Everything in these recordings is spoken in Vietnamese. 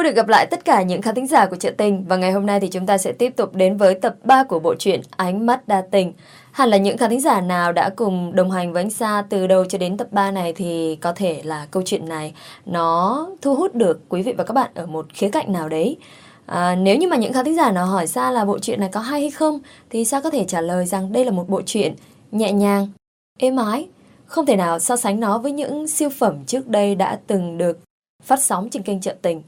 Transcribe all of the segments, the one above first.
vui được gặp lại tất cả những khán thính giả của Trợ Tình và ngày hôm nay thì chúng ta sẽ tiếp tục đến với tập 3 của bộ truyện Ánh mắt đa tình. Hẳn là những khán thính giả nào đã cùng đồng hành với anh Sa từ đầu cho đến tập 3 này thì có thể là câu chuyện này nó thu hút được quý vị và các bạn ở một khía cạnh nào đấy. À, nếu như mà những khán thính giả nào hỏi Sa là bộ truyện này có hay hay không thì Sa có thể trả lời rằng đây là một bộ truyện nhẹ nhàng, êm ái, không thể nào so sánh nó với những siêu phẩm trước đây đã từng được phát sóng trên kênh Trợ Tình.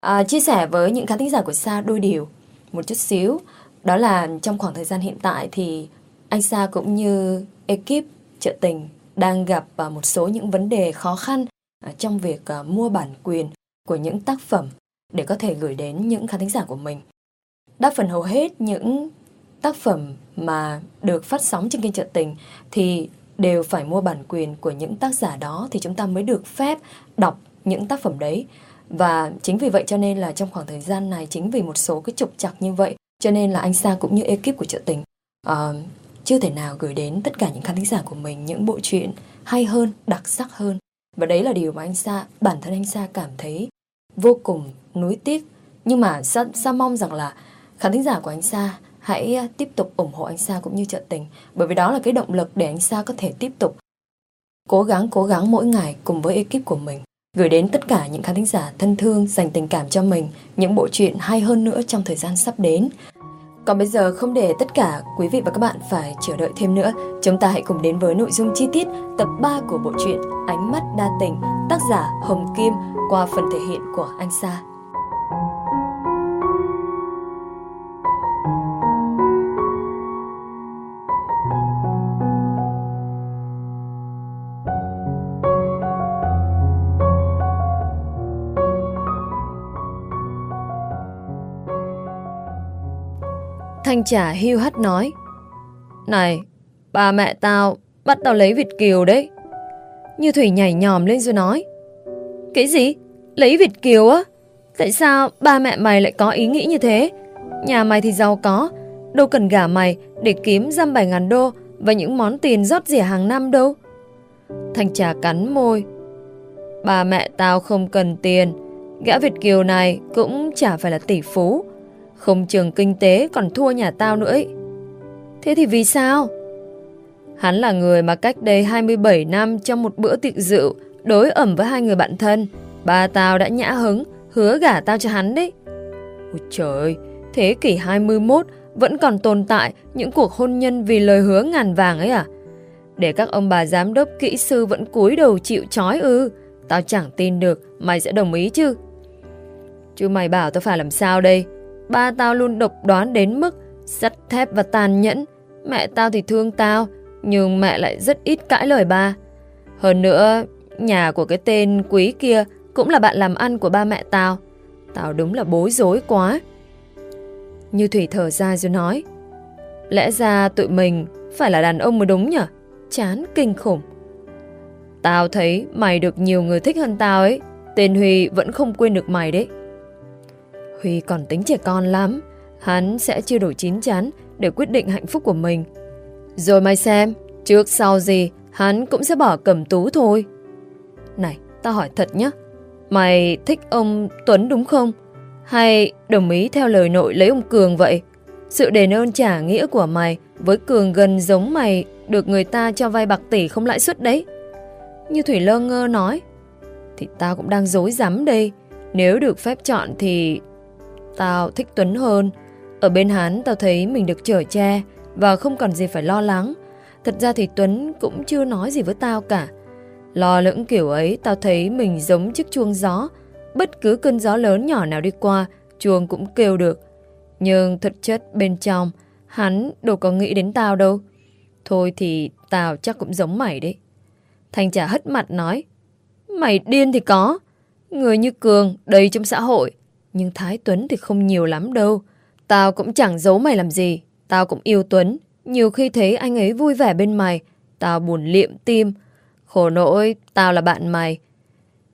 À, chia sẻ với những khán thính giả của Sa đôi điều một chút xíu, đó là trong khoảng thời gian hiện tại thì anh Sa cũng như ekip Trợ Tình đang gặp à, một số những vấn đề khó khăn à, trong việc à, mua bản quyền của những tác phẩm để có thể gửi đến những khán thính giả của mình. Đa phần hầu hết những tác phẩm mà được phát sóng trên kênh Trợ Tình thì đều phải mua bản quyền của những tác giả đó thì chúng ta mới được phép đọc những tác phẩm đấy. Và chính vì vậy cho nên là trong khoảng thời gian này chính vì một số cái trục trặc như vậy cho nên là anh Sa cũng như ekip của Trợ Tình uh, chưa thể nào gửi đến tất cả những khán thính giả của mình những bộ truyện hay hơn, đặc sắc hơn. Và đấy là điều mà anh Sa, bản thân anh Sa cảm thấy vô cùng nuối tiếc. Nhưng mà Sa, Sa mong rằng là khán thính giả của anh Sa hãy tiếp tục ủng hộ anh Sa cũng như trợ tình. Bởi vì đó là cái động lực để anh Sa có thể tiếp tục cố gắng cố gắng mỗi ngày cùng với ekip của mình gửi đến tất cả những khán thính giả thân thương dành tình cảm cho mình những bộ truyện hay hơn nữa trong thời gian sắp đến. Còn bây giờ không để tất cả quý vị và các bạn phải chờ đợi thêm nữa, chúng ta hãy cùng đến với nội dung chi tiết tập 3 của bộ truyện Ánh mắt đa tình, tác giả Hồng Kim qua phần thể hiện của anh Sa. Thanh trả hưu hắt nói Này bà mẹ tao bắt tao lấy Việt Kiều đấy Như Thủy nhảy nhòm lên rồi nói Cái gì? Lấy Việt Kiều á? Tại sao ba mẹ mày lại có ý nghĩ như thế? Nhà mày thì giàu có, Đâu cần gả mày để kiếm dăm bảy ngàn đô Và những món tiền rót rỉa hàng năm đâu Thanh trà cắn môi Bà mẹ tao không cần tiền, Gã Việt Kiều này cũng chả phải là tỷ phú không trường kinh tế còn thua nhà tao nữa ấy. Thế thì vì sao? Hắn là người mà cách đây 27 năm trong một bữa tiệc rượu đối ẩm với hai người bạn thân. Ba tao đã nhã hứng, hứa gả tao cho hắn đấy. Ôi trời ơi, thế kỷ 21 vẫn còn tồn tại những cuộc hôn nhân vì lời hứa ngàn vàng ấy à? Để các ông bà giám đốc kỹ sư vẫn cúi đầu chịu chói ư. Tao chẳng tin được, mày sẽ đồng ý chứ? Chứ mày bảo tao phải làm sao đây? Ba tao luôn độc đoán đến mức sắt thép và tàn nhẫn. Mẹ tao thì thương tao, nhưng mẹ lại rất ít cãi lời ba. Hơn nữa, nhà của cái tên quý kia cũng là bạn làm ăn của ba mẹ tao. Tao đúng là bối rối quá. Như Thủy thở ra rồi nói Lẽ ra tụi mình phải là đàn ông mới đúng nhỉ? Chán kinh khủng. Tao thấy mày được nhiều người thích hơn tao ấy. Tên Huy vẫn không quên được mày đấy. Huy còn tính trẻ con lắm. Hắn sẽ chưa đủ chín chắn để quyết định hạnh phúc của mình. Rồi mày xem, trước sau gì hắn cũng sẽ bỏ cầm tú thôi. Này, tao hỏi thật nhé. Mày thích ông Tuấn đúng không? Hay đồng ý theo lời nội lấy ông Cường vậy? Sự đền ơn trả nghĩa của mày với Cường gần giống mày được người ta cho vay bạc tỷ không lãi suất đấy. Như Thủy lơ ngơ nói. Thì tao cũng đang dối rắm đây. Nếu được phép chọn thì Tao thích Tuấn hơn. Ở bên hắn tao thấy mình được chở che và không còn gì phải lo lắng. Thật ra thì Tuấn cũng chưa nói gì với tao cả. Lo lưỡng kiểu ấy tao thấy mình giống chiếc chuông gió. Bất cứ cơn gió lớn nhỏ nào đi qua, chuông cũng kêu được. Nhưng thực chất bên trong, hắn đâu có nghĩ đến tao đâu. Thôi thì tao chắc cũng giống mày đấy. Thanh trả hất mặt nói. Mày điên thì có. Người như Cường đầy trong xã hội nhưng Thái Tuấn thì không nhiều lắm đâu. Tao cũng chẳng giấu mày làm gì. Tao cũng yêu Tuấn. Nhiều khi thấy anh ấy vui vẻ bên mày, tao buồn liệm tim. Khổ nỗi, tao là bạn mày.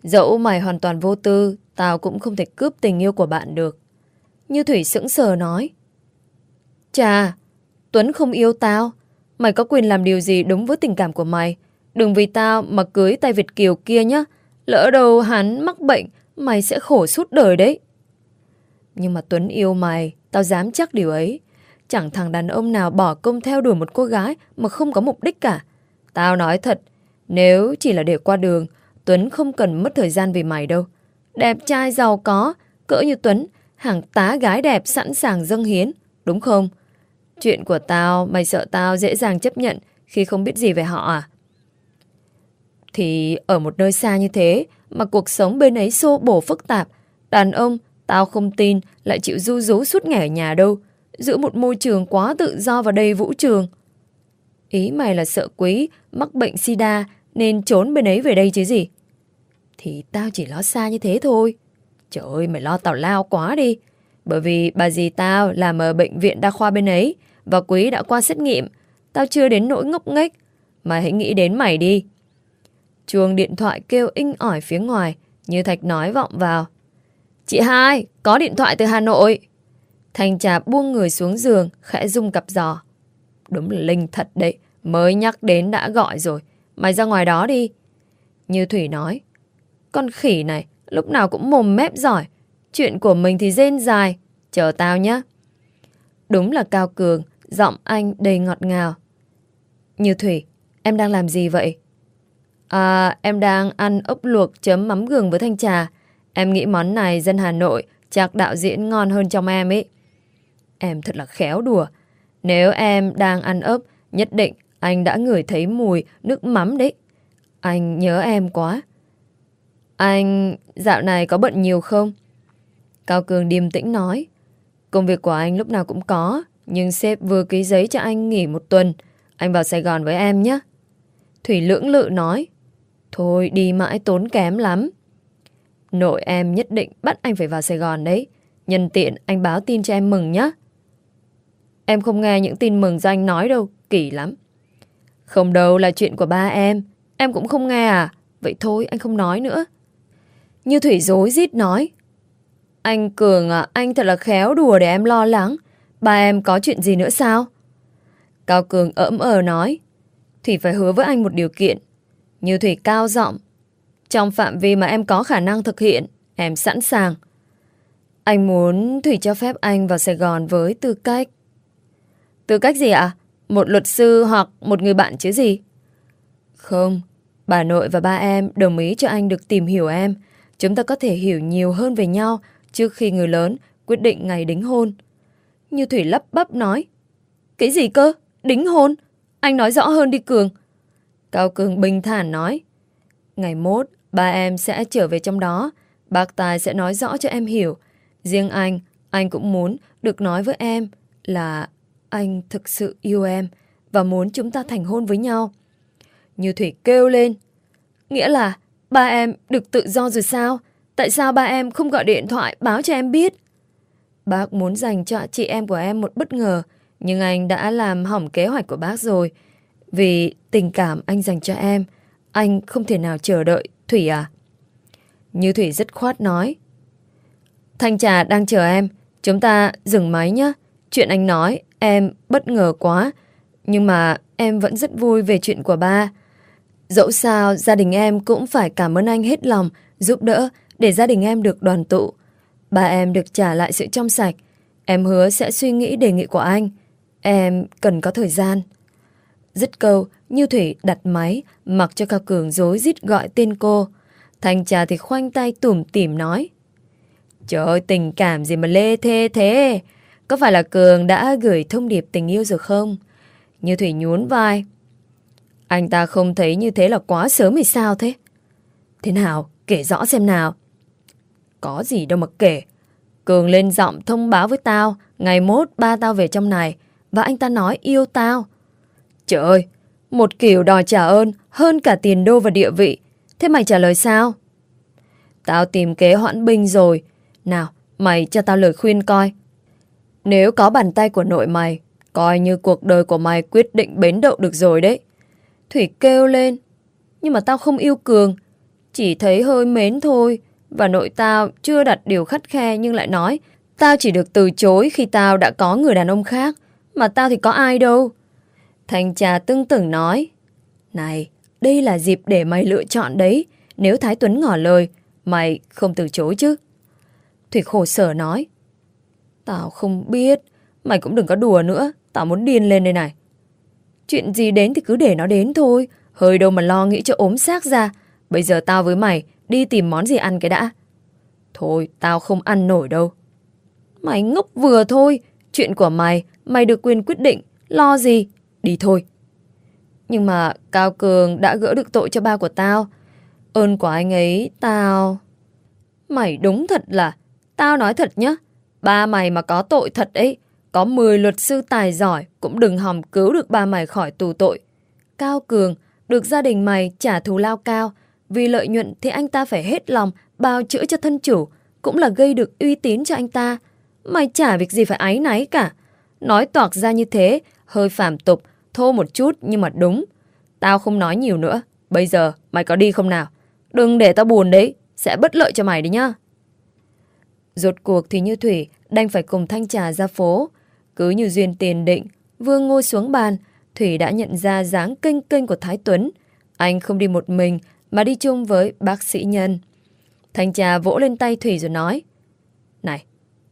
Dẫu mày hoàn toàn vô tư, tao cũng không thể cướp tình yêu của bạn được. Như Thủy sững sờ nói. Chà, Tuấn không yêu tao. Mày có quyền làm điều gì đúng với tình cảm của mày. Đừng vì tao mà cưới tay Việt Kiều kia nhá. Lỡ đâu hắn mắc bệnh, mày sẽ khổ suốt đời đấy. Nhưng mà Tuấn yêu mày, tao dám chắc điều ấy. Chẳng thằng đàn ông nào bỏ công theo đuổi một cô gái mà không có mục đích cả. Tao nói thật, nếu chỉ là để qua đường, Tuấn không cần mất thời gian vì mày đâu. Đẹp trai giàu có, cỡ như Tuấn, hàng tá gái đẹp sẵn sàng dâng hiến, đúng không? Chuyện của tao, mày sợ tao dễ dàng chấp nhận khi không biết gì về họ à? Thì ở một nơi xa như thế mà cuộc sống bên ấy xô bổ phức tạp, đàn ông, tao không tin lại chịu du rú suốt ngày ở nhà đâu, giữa một môi trường quá tự do và đầy vũ trường. Ý mày là sợ quý, mắc bệnh sida nên trốn bên ấy về đây chứ gì? Thì tao chỉ lo xa như thế thôi. Trời ơi, mày lo tào lao quá đi. Bởi vì bà dì tao làm ở bệnh viện đa khoa bên ấy và quý đã qua xét nghiệm. Tao chưa đến nỗi ngốc nghếch. Mà hãy nghĩ đến mày đi. Chuông điện thoại kêu inh ỏi phía ngoài, như Thạch nói vọng vào. Chị hai, có điện thoại từ Hà Nội. Thanh trà buông người xuống giường, khẽ rung cặp giò. Đúng là linh thật đấy, mới nhắc đến đã gọi rồi. Mày ra ngoài đó đi. Như Thủy nói, con khỉ này lúc nào cũng mồm mép giỏi. Chuyện của mình thì rên dài. Chờ tao nhé. Đúng là Cao Cường, giọng anh đầy ngọt ngào. Như Thủy, em đang làm gì vậy? À, em đang ăn ốc luộc chấm mắm gừng với thanh trà. Em nghĩ món này dân Hà Nội chắc đạo diễn ngon hơn trong em ấy. Em thật là khéo đùa. Nếu em đang ăn ốc, nhất định anh đã ngửi thấy mùi nước mắm đấy. Anh nhớ em quá. Anh dạo này có bận nhiều không? Cao Cường điềm tĩnh nói. Công việc của anh lúc nào cũng có, nhưng sếp vừa ký giấy cho anh nghỉ một tuần. Anh vào Sài Gòn với em nhé. Thủy lưỡng lự nói. Thôi đi mãi tốn kém lắm. Nội em nhất định bắt anh phải vào Sài Gòn đấy. Nhân tiện anh báo tin cho em mừng nhé. Em không nghe những tin mừng do anh nói đâu, kỳ lắm. Không đâu là chuyện của ba em. Em cũng không nghe à? Vậy thôi anh không nói nữa. Như Thủy dối rít nói. Anh Cường à, anh thật là khéo đùa để em lo lắng. Ba em có chuyện gì nữa sao? Cao Cường ỡm ờ nói. Thủy phải hứa với anh một điều kiện. Như Thủy cao giọng. Trong phạm vi mà em có khả năng thực hiện, em sẵn sàng. Anh muốn Thủy cho phép anh vào Sài Gòn với tư cách. Tư cách gì ạ? Một luật sư hoặc một người bạn chứ gì? Không, bà nội và ba em đồng ý cho anh được tìm hiểu em. Chúng ta có thể hiểu nhiều hơn về nhau trước khi người lớn quyết định ngày đính hôn. Như Thủy lắp bắp nói. Cái gì cơ? Đính hôn? Anh nói rõ hơn đi Cường. Cao Cường bình thản nói. Ngày mốt, ba em sẽ trở về trong đó. Bác Tài sẽ nói rõ cho em hiểu. Riêng anh, anh cũng muốn được nói với em là anh thực sự yêu em và muốn chúng ta thành hôn với nhau. Như Thủy kêu lên. Nghĩa là ba em được tự do rồi sao? Tại sao ba em không gọi điện thoại báo cho em biết? Bác muốn dành cho chị em của em một bất ngờ, nhưng anh đã làm hỏng kế hoạch của bác rồi. Vì tình cảm anh dành cho em, anh không thể nào chờ đợi, Thủy à? Như Thủy rất khoát nói. Thanh trà đang chờ em, chúng ta dừng máy nhé. Chuyện anh nói, em bất ngờ quá, nhưng mà em vẫn rất vui về chuyện của ba. Dẫu sao, gia đình em cũng phải cảm ơn anh hết lòng, giúp đỡ để gia đình em được đoàn tụ. Ba em được trả lại sự trong sạch. Em hứa sẽ suy nghĩ đề nghị của anh. Em cần có thời gian. Dứt câu, Như Thủy đặt máy, mặc cho Cao Cường dối rít gọi tên cô. Thanh trà thì khoanh tay tủm tỉm nói. Trời ơi, tình cảm gì mà lê thê thế? Có phải là Cường đã gửi thông điệp tình yêu rồi không? Như Thủy nhún vai. Anh ta không thấy như thế là quá sớm thì sao thế? Thế nào? Kể rõ xem nào. Có gì đâu mà kể. Cường lên giọng thông báo với tao, ngày mốt ba tao về trong này, và anh ta nói yêu tao. Trời ơi, một kiểu đòi trả ơn hơn cả tiền đô và địa vị. Thế mày trả lời sao? Tao tìm kế hoãn binh rồi. Nào, mày cho tao lời khuyên coi. Nếu có bàn tay của nội mày, coi như cuộc đời của mày quyết định bến đậu được rồi đấy. Thủy kêu lên. Nhưng mà tao không yêu Cường. Chỉ thấy hơi mến thôi. Và nội tao chưa đặt điều khắt khe nhưng lại nói Tao chỉ được từ chối khi tao đã có người đàn ông khác. Mà tao thì có ai đâu. Thanh trà tưng tưởng nói Này, đây là dịp để mày lựa chọn đấy. Nếu Thái Tuấn ngỏ lời, mày không từ chối chứ. Thủy khổ sở nói Tao không biết. Mày cũng đừng có đùa nữa. Tao muốn điên lên đây này. Chuyện gì đến thì cứ để nó đến thôi. Hơi đâu mà lo nghĩ cho ốm xác ra. Bây giờ tao với mày đi tìm món gì ăn cái đã. Thôi, tao không ăn nổi đâu. Mày ngốc vừa thôi. Chuyện của mày, mày được quyền quyết định. Lo gì? Đi thôi. Nhưng mà Cao Cường đã gỡ được tội cho ba của tao. Ơn của anh ấy, tao... Mày đúng thật là... Tao nói thật nhá. Ba mày mà có tội thật ấy. Có 10 luật sư tài giỏi cũng đừng hòng cứu được ba mày khỏi tù tội. Cao Cường được gia đình mày trả thù lao cao. Vì lợi nhuận thì anh ta phải hết lòng bao chữa cho thân chủ. Cũng là gây được uy tín cho anh ta. Mày chả việc gì phải áy náy cả. Nói toạc ra như thế, hơi phạm tục, thô một chút nhưng mà đúng. Tao không nói nhiều nữa. Bây giờ mày có đi không nào? Đừng để tao buồn đấy, sẽ bất lợi cho mày đấy nhá. Rốt cuộc thì Như Thủy đành phải cùng Thanh Trà ra phố. Cứ như duyên tiền định, vương ngồi xuống bàn, Thủy đã nhận ra dáng kinh kinh của Thái Tuấn. Anh không đi một mình mà đi chung với bác sĩ Nhân. Thanh Trà vỗ lên tay Thủy rồi nói Này,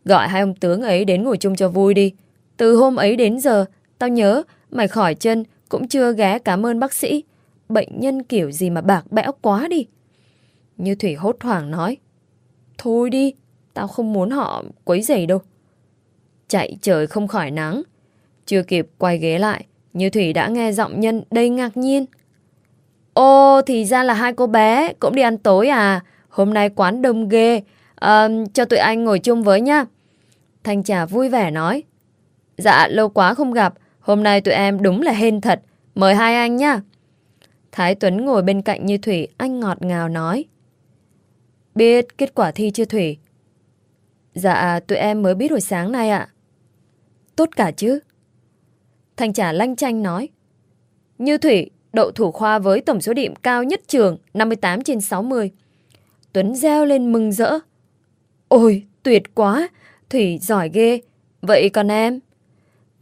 gọi hai ông tướng ấy đến ngồi chung cho vui đi. Từ hôm ấy đến giờ, tao nhớ mày khỏi chân cũng chưa ghé cảm ơn bác sĩ. Bệnh nhân kiểu gì mà bạc bẽo quá đi. Như Thủy hốt hoảng nói Thôi đi, tao không muốn họ quấy rầy đâu. Chạy trời không khỏi nắng. Chưa kịp quay ghế lại, Như Thủy đã nghe giọng nhân đầy ngạc nhiên. Ô, thì ra là hai cô bé cũng đi ăn tối à? Hôm nay quán đông ghê. À, cho tụi anh ngồi chung với nhá. Thanh Trà vui vẻ nói. Dạ, lâu quá không gặp. Hôm nay tụi em đúng là hên thật. Mời hai anh nhá. Thái Tuấn ngồi bên cạnh Như Thủy, anh ngọt ngào nói. Biết kết quả thi chưa Thủy? Dạ, tụi em mới biết hồi sáng nay ạ. Tốt cả chứ? Thanh trả lanh chanh nói. Như Thủy, đậu thủ khoa với tổng số điểm cao nhất trường, 58 trên 60. Tuấn reo lên mừng rỡ. Ôi, tuyệt quá, Thủy giỏi ghê. Vậy còn em?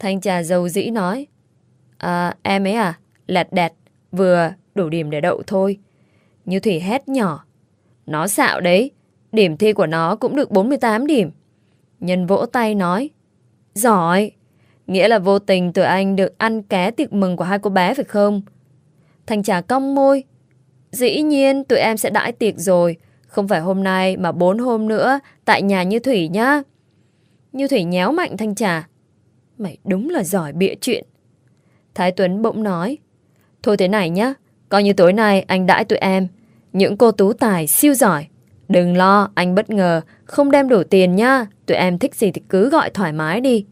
Thanh trà dầu dĩ nói. À, em ấy à, lẹt đẹt, vừa đủ điểm để đậu thôi. Như Thủy hét nhỏ. Nó xạo đấy, điểm thi của nó cũng được 48 điểm. Nhân vỗ tay nói. Giỏi, nghĩa là vô tình tụi anh được ăn ké tiệc mừng của hai cô bé phải không? Thanh trà cong môi. Dĩ nhiên tụi em sẽ đãi tiệc rồi, không phải hôm nay mà bốn hôm nữa tại nhà Như Thủy nhá. Như Thủy nhéo mạnh Thanh trà. Mày đúng là giỏi bịa chuyện. Thái Tuấn bỗng nói. Thôi thế này nhá, coi như tối nay anh đãi tụi em. Những cô tú tài siêu giỏi. Đừng lo, anh bất ngờ, không đem đủ tiền nhá. Tụi em thích gì thì cứ gọi thoải mái đi.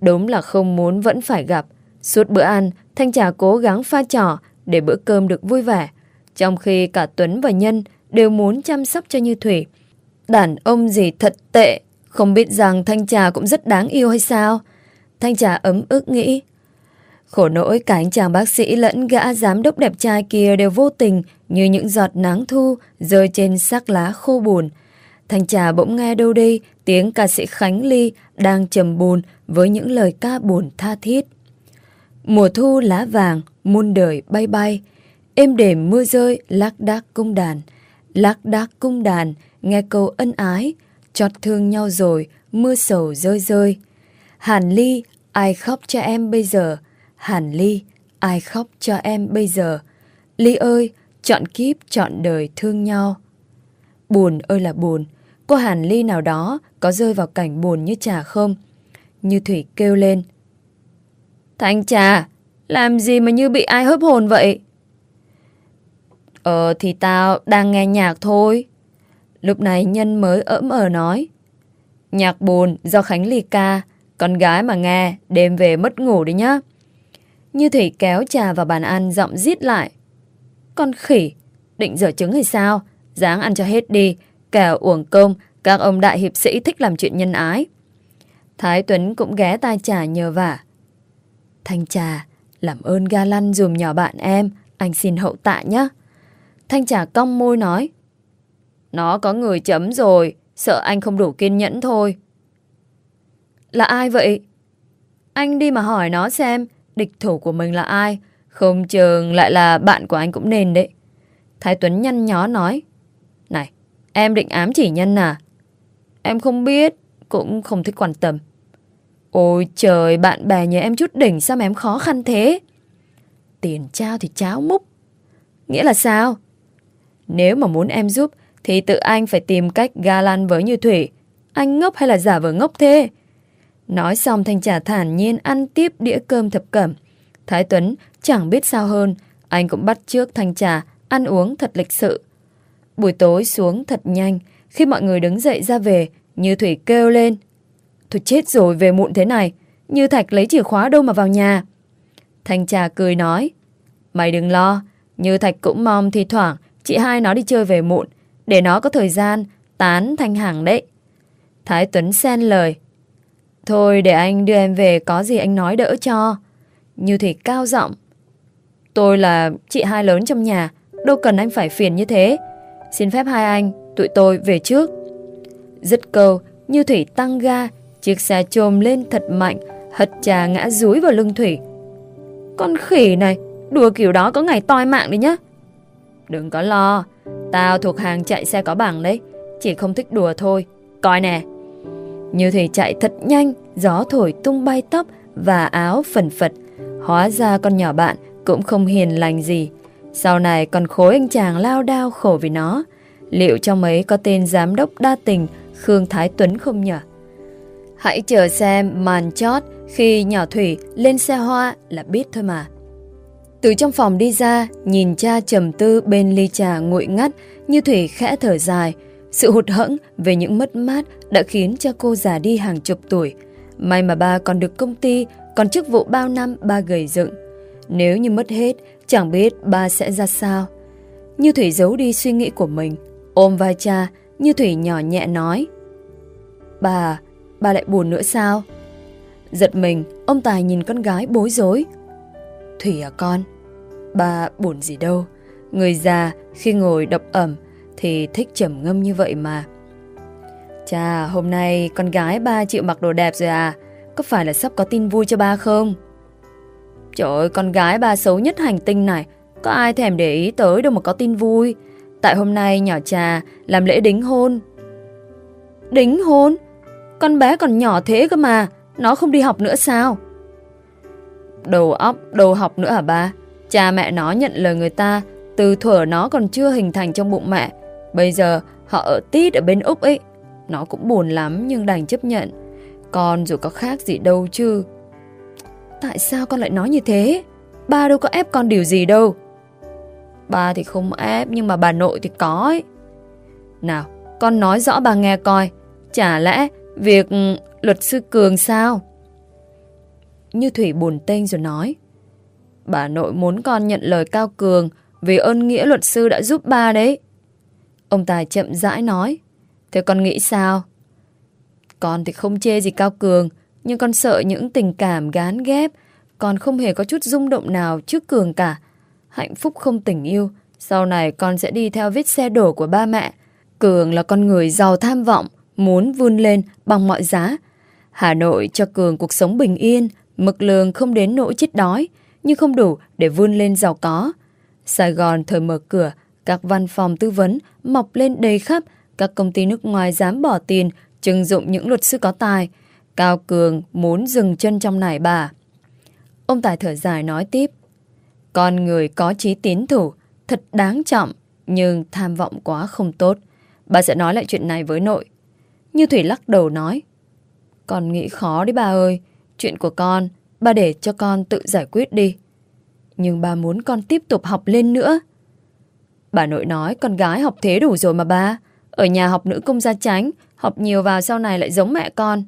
Đúng là không muốn vẫn phải gặp. Suốt bữa ăn, Thanh Trà cố gắng pha trò để bữa cơm được vui vẻ. Trong khi cả Tuấn và Nhân đều muốn chăm sóc cho Như Thủy. Đàn ông gì thật tệ, không biết rằng Thanh Trà cũng rất đáng yêu hay sao? Thanh Trà ấm ức nghĩ. Khổ nỗi cả anh chàng bác sĩ lẫn gã giám đốc đẹp trai kia đều vô tình như những giọt nắng thu rơi trên xác lá khô buồn. Thanh Trà bỗng nghe đâu đây tiếng ca sĩ Khánh Ly đang trầm buồn với những lời ca buồn tha thiết. Mùa thu lá vàng, muôn đời bay bay, êm đềm mưa rơi lác đác cung đàn. Lác đác cung đàn, nghe câu ân ái, chót thương nhau rồi, mưa sầu rơi rơi. Hàn Ly, ai khóc cho em bây giờ? Hàn Ly, ai khóc cho em bây giờ? Ly ơi, chọn kiếp, chọn đời thương nhau. Buồn ơi là buồn, cô Hàn Ly nào đó có rơi vào cảnh buồn như trà không? Như Thủy kêu lên. Thanh trà, làm gì mà như bị ai hớp hồn vậy? Ờ thì tao đang nghe nhạc thôi. Lúc này Nhân mới ỡm ờ nói. Nhạc buồn do Khánh Ly ca, con gái mà nghe, đêm về mất ngủ đi nhá. Như Thủy kéo trà vào bàn ăn giọng rít lại. Con khỉ, định dở trứng hay sao? Dáng ăn cho hết đi, kẻo uổng công, các ông đại hiệp sĩ thích làm chuyện nhân ái. Thái Tuấn cũng ghé tai trà nhờ vả. Thanh trà, làm ơn ga lăn dùm nhỏ bạn em, anh xin hậu tạ nhé. Thanh trà cong môi nói. Nó có người chấm rồi, sợ anh không đủ kiên nhẫn thôi. Là ai vậy? Anh đi mà hỏi nó xem địch thủ của mình là ai. Không chừng lại là bạn của anh cũng nên đấy. Thái Tuấn nhăn nhó nói. Này, em định ám chỉ nhân à? Em không biết, cũng không thích quan tâm. Ôi trời, bạn bè nhờ em chút đỉnh sao mà em khó khăn thế? Tiền trao thì cháo múc. Nghĩa là sao? Nếu mà muốn em giúp thì tự anh phải tìm cách ga lan với Như Thủy. Anh ngốc hay là giả vờ ngốc thế? Nói xong Thanh Trà thản nhiên ăn tiếp đĩa cơm thập cẩm. Thái Tuấn chẳng biết sao hơn, anh cũng bắt trước Thanh Trà ăn uống thật lịch sự. Buổi tối xuống thật nhanh, khi mọi người đứng dậy ra về, Như Thủy kêu lên. Thôi chết rồi về muộn thế này, Như Thạch lấy chìa khóa đâu mà vào nhà. Thanh Trà cười nói, mày đừng lo, Như Thạch cũng mong thi thoảng chị hai nó đi chơi về muộn, để nó có thời gian tán Thanh Hằng đấy. Thái Tuấn xen lời, Thôi để anh đưa em về có gì anh nói đỡ cho. Như Thủy cao giọng Tôi là chị hai lớn trong nhà, đâu cần anh phải phiền như thế. Xin phép hai anh, tụi tôi về trước. Dứt câu, Như Thủy tăng ga, chiếc xe trồm lên thật mạnh, hất trà ngã rúi vào lưng Thủy. Con khỉ này, đùa kiểu đó có ngày toi mạng đấy nhá. Đừng có lo, tao thuộc hàng chạy xe có bảng đấy, chỉ không thích đùa thôi. Coi nè. Như Thủy chạy thật nhanh, gió thổi tung bay tóc và áo phần phật. Hóa ra con nhỏ bạn cũng không hiền lành gì. Sau này còn khối anh chàng lao đao khổ vì nó. Liệu trong ấy có tên giám đốc đa tình Khương Thái Tuấn không nhỉ? Hãy chờ xem màn chót khi nhỏ Thủy lên xe hoa là biết thôi mà. Từ trong phòng đi ra, nhìn cha trầm tư bên ly trà nguội ngắt như Thủy khẽ thở dài. Sự hụt hẫng về những mất mát đã khiến cho cô già đi hàng chục tuổi. May mà ba còn được công ty, còn chức vụ bao năm ba gầy dựng. Nếu như mất hết, chẳng biết ba sẽ ra sao. Như Thủy giấu đi suy nghĩ của mình, ôm vai cha, Như Thủy nhỏ nhẹ nói. Bà, bà lại buồn nữa sao? Giật mình, ông Tài nhìn con gái bối rối. Thủy à con, bà buồn gì đâu. Người già khi ngồi độc ẩm thì thích trầm ngâm như vậy mà. Chà, hôm nay con gái ba chịu mặc đồ đẹp rồi à? Có phải là sắp có tin vui cho ba không? Trời ơi, con gái ba xấu nhất hành tinh này. Có ai thèm để ý tới đâu mà có tin vui. Tại hôm nay nhỏ trà làm lễ đính hôn. Đính hôn? Con bé còn nhỏ thế cơ mà. Nó không đi học nữa sao? Đầu óc, đầu học nữa hả ba? Cha mẹ nó nhận lời người ta từ thuở nó còn chưa hình thành trong bụng mẹ. Bây giờ họ ở tít ở bên Úc ấy. Nó cũng buồn lắm nhưng đành chấp nhận. Con dù có khác gì đâu chứ. Tại sao con lại nói như thế? Ba đâu có ép con điều gì đâu. Ba thì không ép nhưng mà bà nội thì có ấy. Nào, con nói rõ bà nghe coi. Chả lẽ việc ừ, luật sư Cường sao? Như Thủy buồn tênh rồi nói. Bà nội muốn con nhận lời Cao Cường vì ơn nghĩa luật sư đã giúp ba đấy. Ông Tài chậm rãi nói. Thế con nghĩ sao? Con thì không chê gì Cao Cường, nhưng con sợ những tình cảm gán ghép, con không hề có chút rung động nào trước Cường cả. Hạnh phúc không tình yêu, sau này con sẽ đi theo vết xe đổ của ba mẹ. Cường là con người giàu tham vọng, muốn vươn lên bằng mọi giá. Hà Nội cho Cường cuộc sống bình yên, mực lương không đến nỗi chết đói, nhưng không đủ để vươn lên giàu có. Sài Gòn thời mở cửa, các văn phòng tư vấn mọc lên đầy khắp, các công ty nước ngoài dám bỏ tiền trưng dụng những luật sư có tài. Cao Cường muốn dừng chân trong nải bà. Ông Tài thở dài nói tiếp. Con người có chí tín thủ, thật đáng trọng, nhưng tham vọng quá không tốt. Bà sẽ nói lại chuyện này với nội. Như Thủy lắc đầu nói. Con nghĩ khó đấy bà ơi. Chuyện của con, bà để cho con tự giải quyết đi. Nhưng bà muốn con tiếp tục học lên nữa. Bà nội nói con gái học thế đủ rồi mà ba. Ở nhà học nữ công gia tránh, học nhiều vào sau này lại giống mẹ con.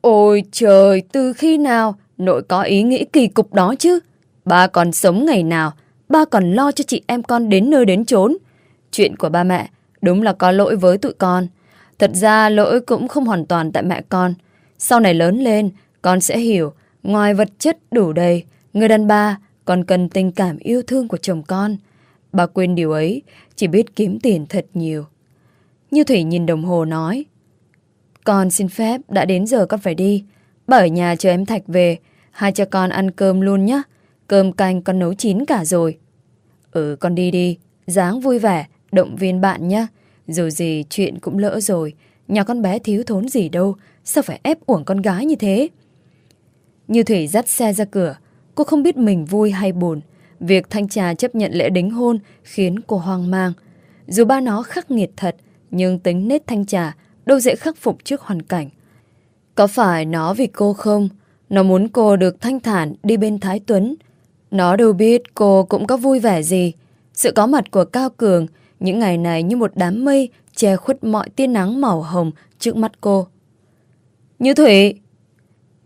Ôi trời, từ khi nào nội có ý nghĩ kỳ cục đó chứ? Ba còn sống ngày nào, ba còn lo cho chị em con đến nơi đến chốn. Chuyện của ba mẹ đúng là có lỗi với tụi con. Thật ra lỗi cũng không hoàn toàn tại mẹ con. Sau này lớn lên, con sẽ hiểu, ngoài vật chất đủ đầy, người đàn bà còn cần tình cảm yêu thương của chồng con. Bà quên điều ấy, chỉ biết kiếm tiền thật nhiều. Như Thủy nhìn đồng hồ nói. Con xin phép, đã đến giờ con phải đi. Bà ở nhà chờ em Thạch về, hai cho con ăn cơm luôn nhé. Cơm canh con nấu chín cả rồi. Ừ, con đi đi, dáng vui vẻ, động viên bạn nhé. Dù gì chuyện cũng lỡ rồi, Nhà con bé thiếu thốn gì đâu, sao phải ép uổng con gái như thế? Như Thủy dắt xe ra cửa, cô không biết mình vui hay buồn. Việc thanh trà chấp nhận lễ đính hôn khiến cô hoang mang. Dù ba nó khắc nghiệt thật, nhưng tính nết thanh trà đâu dễ khắc phục trước hoàn cảnh. Có phải nó vì cô không? Nó muốn cô được thanh thản đi bên Thái Tuấn. Nó đâu biết cô cũng có vui vẻ gì. Sự có mặt của Cao Cường những ngày này như một đám mây che khuất mọi tia nắng màu hồng trước mắt cô. Như Thủy!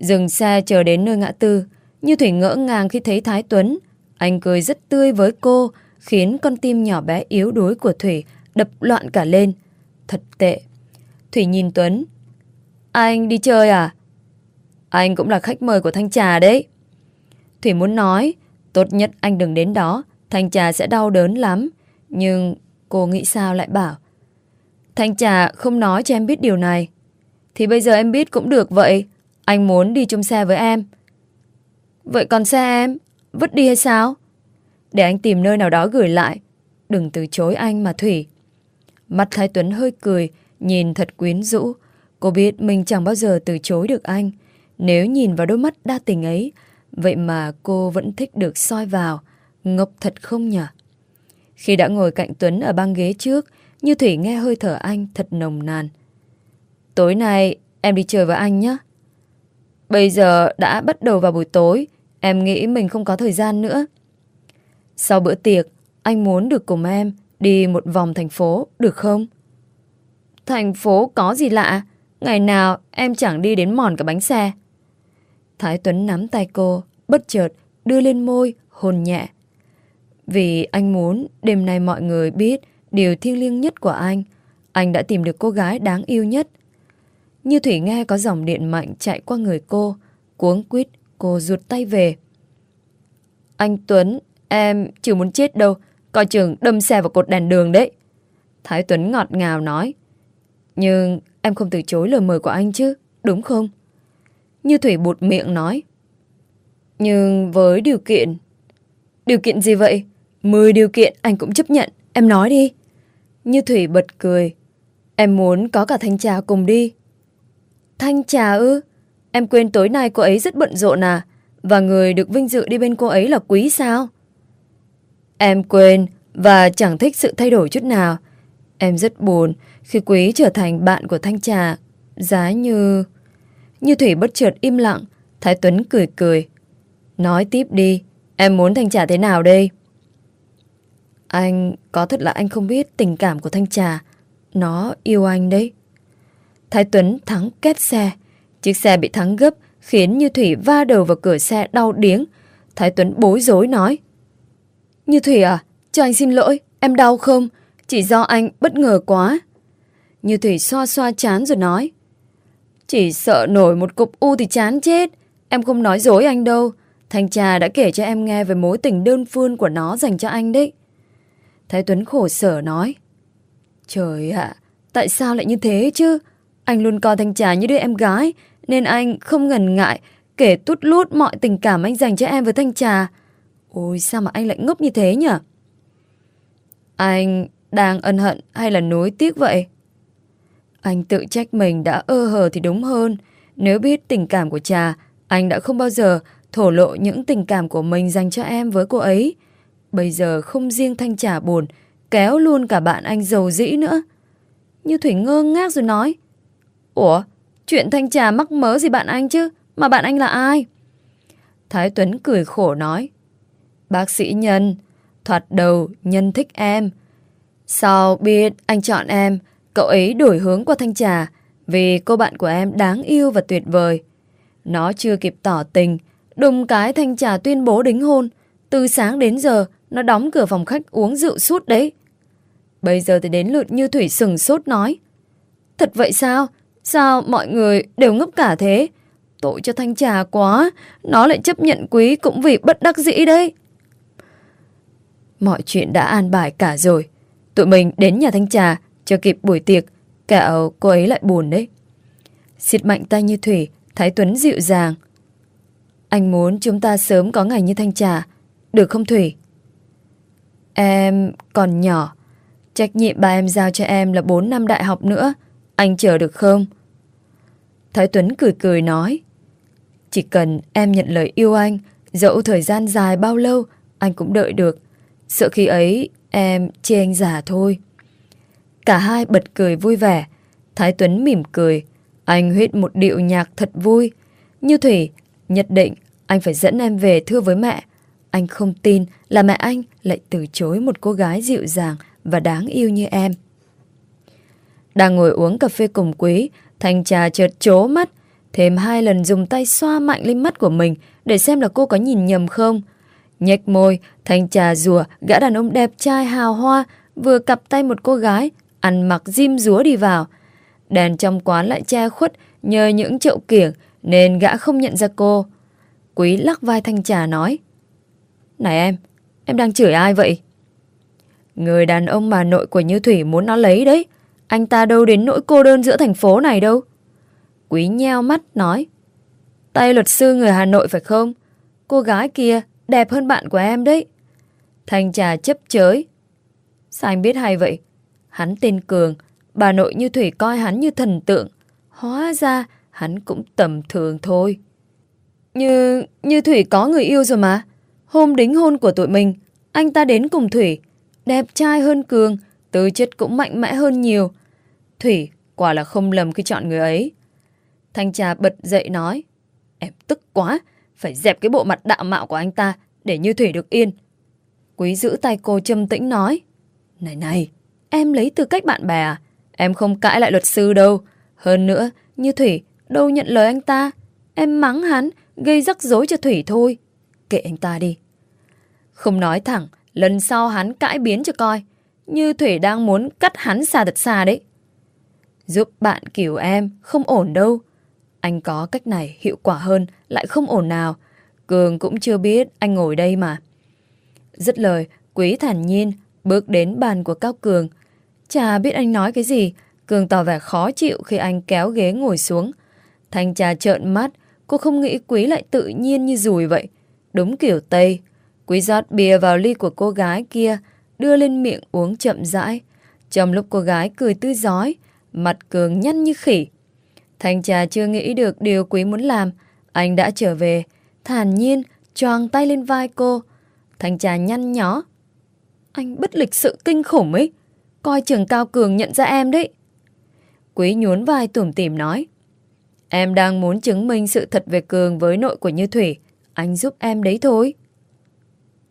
Dừng xe chờ đến nơi ngã tư. Như Thủy ngỡ ngàng khi thấy Thái Tuấn. Anh cười rất tươi với cô, khiến con tim nhỏ bé yếu đuối của Thủy đập loạn cả lên. Thật tệ. Thủy nhìn Tuấn. Anh đi chơi à? Anh cũng là khách mời của Thanh Trà đấy. Thủy muốn nói, tốt nhất anh đừng đến đó, Thanh Trà sẽ đau đớn lắm. Nhưng cô nghĩ sao lại bảo. Thanh Trà không nói cho em biết điều này. Thì bây giờ em biết cũng được vậy. Anh muốn đi chung xe với em. Vậy còn xe em, vứt đi hay sao? Để anh tìm nơi nào đó gửi lại. Đừng từ chối anh mà Thủy. Mặt Thái Tuấn hơi cười, nhìn thật quyến rũ. Cô biết mình chẳng bao giờ từ chối được anh. Nếu nhìn vào đôi mắt đa tình ấy, vậy mà cô vẫn thích được soi vào. Ngốc thật không nhỉ? Khi đã ngồi cạnh Tuấn ở băng ghế trước, Như Thủy nghe hơi thở anh thật nồng nàn. Tối nay em đi chơi với anh nhé. Bây giờ đã bắt đầu vào buổi tối, em nghĩ mình không có thời gian nữa. Sau bữa tiệc, anh muốn được cùng em đi một vòng thành phố, được không? Thành phố có gì lạ? Ngày nào em chẳng đi đến mòn cả bánh xe. Thái Tuấn nắm tay cô, bất chợt đưa lên môi, hôn nhẹ. Vì anh muốn đêm nay mọi người biết điều thiêng liêng nhất của anh. Anh đã tìm được cô gái đáng yêu nhất. Như Thủy nghe có dòng điện mạnh chạy qua người cô. Cuống quýt, cô rụt tay về. Anh Tuấn, em chưa muốn chết đâu. Coi chừng đâm xe vào cột đèn đường đấy. Thái Tuấn ngọt ngào nói. Nhưng em không từ chối lời mời của anh chứ, đúng không? Như Thủy bụt miệng nói. Nhưng với điều kiện... Điều kiện gì vậy? Mười điều kiện anh cũng chấp nhận, em nói đi. Như Thủy bật cười. Em muốn có cả Thanh Trà cùng đi. Thanh Trà ư? Em quên tối nay cô ấy rất bận rộn à? Và người được vinh dự đi bên cô ấy là Quý sao? Em quên và chẳng thích sự thay đổi chút nào. Em rất buồn khi Quý trở thành bạn của Thanh Trà. Giá như... Như Thủy bất chợt im lặng, Thái Tuấn cười cười. Nói tiếp đi, em muốn Thanh Trà thế nào đây? Anh, có thật là anh không biết tình cảm của Thanh Trà. Nó yêu anh đấy. Thái Tuấn thắng két xe. Chiếc xe bị thắng gấp khiến Như Thủy va đầu vào cửa xe đau điếng. Thái Tuấn bối rối nói. Như Thủy à, cho anh xin lỗi, em đau không? Chỉ do anh bất ngờ quá. Như Thủy xoa xoa chán rồi nói. Chỉ sợ nổi một cục u thì chán chết. Em không nói dối anh đâu. Thanh trà đã kể cho em nghe về mối tình đơn phương của nó dành cho anh đấy. Thái Tuấn khổ sở nói. Trời ạ, tại sao lại như thế chứ? Anh luôn coi Thanh Trà như đứa em gái, nên anh không ngần ngại kể tút lút mọi tình cảm anh dành cho em với Thanh Trà. Ôi sao mà anh lại ngốc như thế nhỉ? Anh đang ân hận hay là nối tiếc vậy? Anh tự trách mình đã ơ hờ thì đúng hơn. Nếu biết tình cảm của Trà, anh đã không bao giờ thổ lộ những tình cảm của mình dành cho em với cô ấy. Bây giờ không riêng Thanh Trà buồn, kéo luôn cả bạn anh giàu dĩ nữa. Như Thủy ngơ ngác rồi nói. Ủa, chuyện Thanh Trà mắc mớ gì bạn anh chứ, mà bạn anh là ai? Thái Tuấn cười khổ nói. Bác sĩ Nhân, thoạt đầu Nhân thích em. Sau biết anh chọn em, cậu ấy đổi hướng qua Thanh Trà vì cô bạn của em đáng yêu và tuyệt vời. Nó chưa kịp tỏ tình, đùng cái Thanh Trà tuyên bố đính hôn. Từ sáng đến giờ, nó đóng cửa phòng khách uống rượu suốt đấy. Bây giờ thì đến lượt như Thủy sừng sốt nói. Thật vậy sao? Sao mọi người đều ngốc cả thế? Tội cho Thanh Trà quá, nó lại chấp nhận quý cũng vì bất đắc dĩ đấy. Mọi chuyện đã an bài cả rồi. Tụi mình đến nhà Thanh Trà, cho kịp buổi tiệc, kẹo cô ấy lại buồn đấy. Xịt mạnh tay như Thủy, Thái Tuấn dịu dàng. Anh muốn chúng ta sớm có ngày như Thanh Trà, được không Thủy? Em còn nhỏ, trách nhiệm ba em giao cho em là 4 năm đại học nữa. Anh chờ được không? Thái Tuấn cười cười nói, Chỉ cần em nhận lời yêu anh, Dẫu thời gian dài bao lâu, Anh cũng đợi được. Sợ khi ấy em chê anh già thôi. Cả hai bật cười vui vẻ. Thái Tuấn mỉm cười, Anh huyết một điệu nhạc thật vui. Như Thủy, Nhất định anh phải dẫn em về thưa với mẹ. Anh không tin là mẹ anh Lại từ chối một cô gái dịu dàng Và đáng yêu như em. Đang ngồi uống cà phê cùng quý, Thanh trà chợt chố mắt, Thêm hai lần dùng tay xoa mạnh lên mắt của mình Để xem là cô có nhìn nhầm không. Nhếch môi, Thanh trà rùa gã đàn ông đẹp trai hào hoa Vừa cặp tay một cô gái, Ăn mặc diêm rúa đi vào. Đèn trong quán lại che khuất Nhờ những chậu kiểng Nên gã không nhận ra cô. Quý lắc vai Thanh trà nói, Này em Em đang chửi ai vậy? Người đàn ông mà nội của Như Thủy muốn nó lấy đấy anh ta đâu đến nỗi cô đơn giữa thành phố này đâu. Quý nheo mắt nói. Tay luật sư người Hà Nội phải không? Cô gái kia đẹp hơn bạn của em đấy. Thanh trà chấp chới. Sao anh biết hay vậy? Hắn tên Cường. Bà nội như Thủy coi hắn như thần tượng. Hóa ra hắn cũng tầm thường thôi. Như... như Thủy có người yêu rồi mà. Hôm đính hôn của tụi mình, anh ta đến cùng Thủy. Đẹp trai hơn Cường, tư chất cũng mạnh mẽ hơn nhiều. Thủy quả là không lầm khi chọn người ấy. Thanh trà bật dậy nói. Em tức quá, phải dẹp cái bộ mặt đạo mạo của anh ta để như Thủy được yên. Quý giữ tay cô châm tĩnh nói. Này này, em lấy tư cách bạn bè à? Em không cãi lại luật sư đâu. Hơn nữa, như Thủy đâu nhận lời anh ta. Em mắng hắn, gây rắc rối cho Thủy thôi. Kệ anh ta đi. Không nói thẳng, lần sau hắn cãi biến cho coi. Như Thủy đang muốn cắt hắn xa thật xa đấy. Giúp bạn kiểu em không ổn đâu. Anh có cách này hiệu quả hơn lại không ổn nào. Cường cũng chưa biết anh ngồi đây mà. Dứt lời, Quý thản nhiên bước đến bàn của Cao Cường. Chả biết anh nói cái gì, Cường tỏ vẻ khó chịu khi anh kéo ghế ngồi xuống. Thanh trà trợn mắt, cô không nghĩ Quý lại tự nhiên như rùi vậy. Đúng kiểu Tây. Quý rót bia vào ly của cô gái kia, đưa lên miệng uống chậm rãi. Trong lúc cô gái cười tươi giói, mặt cường nhăn như khỉ. Thanh trà chưa nghĩ được điều quý muốn làm, anh đã trở về, thản nhiên, choàng tay lên vai cô. Thanh trà nhăn nhó. Anh bất lịch sự kinh khủng ấy, coi trường cao cường nhận ra em đấy. Quý nhún vai tủm tỉm nói. Em đang muốn chứng minh sự thật về Cường với nội của Như Thủy. Anh giúp em đấy thôi.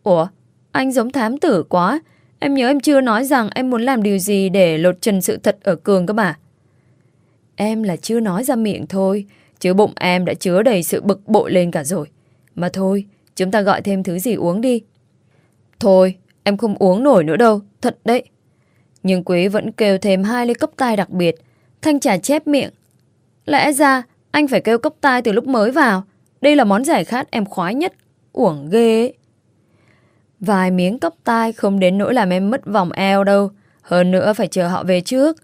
Ủa? Anh giống thám tử quá. Em nhớ em chưa nói rằng em muốn làm điều gì để lột trần sự thật ở Cường cơ mà. Em là chưa nói ra miệng thôi, chứ bụng em đã chứa đầy sự bực bội lên cả rồi. Mà thôi, chúng ta gọi thêm thứ gì uống đi. Thôi, em không uống nổi nữa đâu, thật đấy. Nhưng Quý vẫn kêu thêm hai ly cốc tai đặc biệt. Thanh trà chép miệng. Lẽ ra, anh phải kêu cốc tai từ lúc mới vào. Đây là món giải khát em khoái nhất. Uổng ghê ấy. Vài miếng cốc tai không đến nỗi làm em mất vòng eo đâu. Hơn nữa phải chờ họ về trước.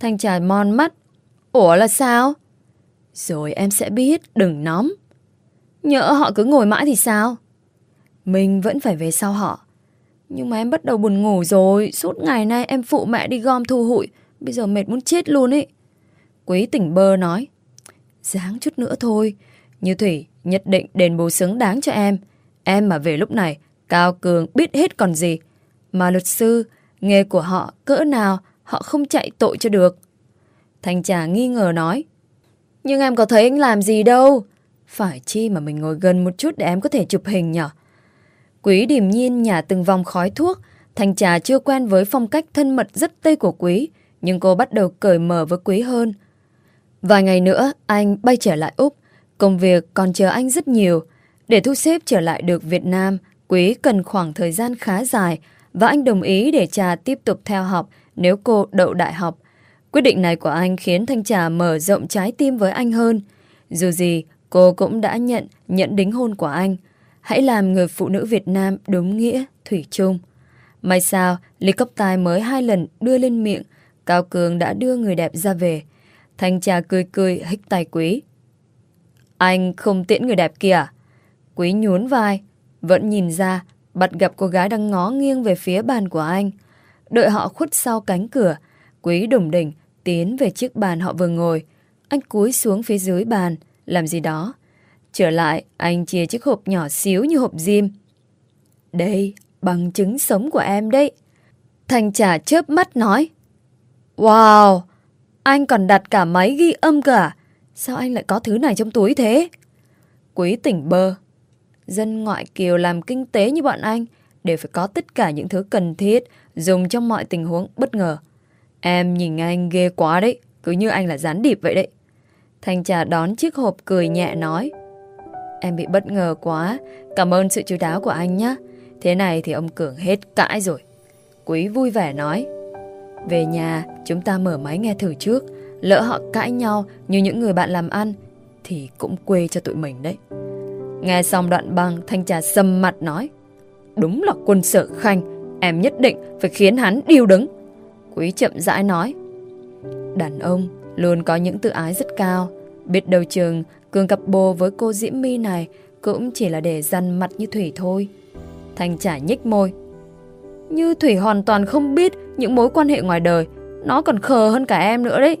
Thanh trà mon mắt. Ủa là sao? Rồi em sẽ biết, đừng nóng. Nhỡ họ cứ ngồi mãi thì sao? Mình vẫn phải về sau họ. Nhưng mà em bắt đầu buồn ngủ rồi. Suốt ngày nay em phụ mẹ đi gom thu hụi. Bây giờ mệt muốn chết luôn ấy. Quý tỉnh bơ nói. Dáng chút nữa thôi. Như Thủy nhất định đền bù xứng đáng cho em. Em mà về lúc này Cao Cường biết hết còn gì. Mà luật sư, nghề của họ cỡ nào họ không chạy tội cho được. Thanh trà nghi ngờ nói. Nhưng em có thấy anh làm gì đâu. Phải chi mà mình ngồi gần một chút để em có thể chụp hình nhở? Quý điềm nhiên nhả từng vòng khói thuốc. Thanh trà chưa quen với phong cách thân mật rất tây của Quý. Nhưng cô bắt đầu cởi mở với Quý hơn. Vài ngày nữa, anh bay trở lại Úc. Công việc còn chờ anh rất nhiều. Để thu xếp trở lại được Việt Nam, Quý cần khoảng thời gian khá dài và anh đồng ý để trà tiếp tục theo học nếu cô đậu đại học. Quyết định này của anh khiến Thanh Trà mở rộng trái tim với anh hơn. Dù gì, cô cũng đã nhận nhận đính hôn của anh. Hãy làm người phụ nữ Việt Nam đúng nghĩa, thủy chung. May sao, ly cốc tai mới hai lần đưa lên miệng, Cao Cường đã đưa người đẹp ra về. Thanh Trà cười cười hích tay Quý. Anh không tiễn người đẹp kia à? Quý nhún vai, vẫn nhìn ra, bắt gặp cô gái đang ngó nghiêng về phía bàn của anh. Đợi họ khuất sau cánh cửa, Quý đồng đỉnh tiến về chiếc bàn họ vừa ngồi. Anh cúi xuống phía dưới bàn, làm gì đó. Trở lại, anh chia chiếc hộp nhỏ xíu như hộp diêm. Đây, bằng chứng sống của em đấy. Thành trả chớp mắt nói. Wow, anh còn đặt cả máy ghi âm cả. À? Sao anh lại có thứ này trong túi thế? Quý tỉnh bơ. Dân ngoại kiều làm kinh tế như bọn anh đều phải có tất cả những thứ cần thiết dùng trong mọi tình huống bất ngờ. Em nhìn anh ghê quá đấy, cứ như anh là gián điệp vậy đấy. Thanh trà đón chiếc hộp cười nhẹ nói. Em bị bất ngờ quá, cảm ơn sự chú đáo của anh nhé. Thế này thì ông Cường hết cãi rồi. Quý vui vẻ nói. Về nhà, chúng ta mở máy nghe thử trước. Lỡ họ cãi nhau như những người bạn làm ăn, thì cũng quê cho tụi mình đấy. Nghe xong đoạn băng, Thanh trà sầm mặt nói. Đúng là quân sở khanh, em nhất định phải khiến hắn điêu đứng. Quý chậm rãi nói. Đàn ông luôn có những tự ái rất cao. Biết đầu trường Cường cặp bồ với cô Diễm My này cũng chỉ là để dằn mặt như Thủy thôi. Thanh trả nhích môi. Như Thủy hoàn toàn không biết những mối quan hệ ngoài đời. Nó còn khờ hơn cả em nữa đấy.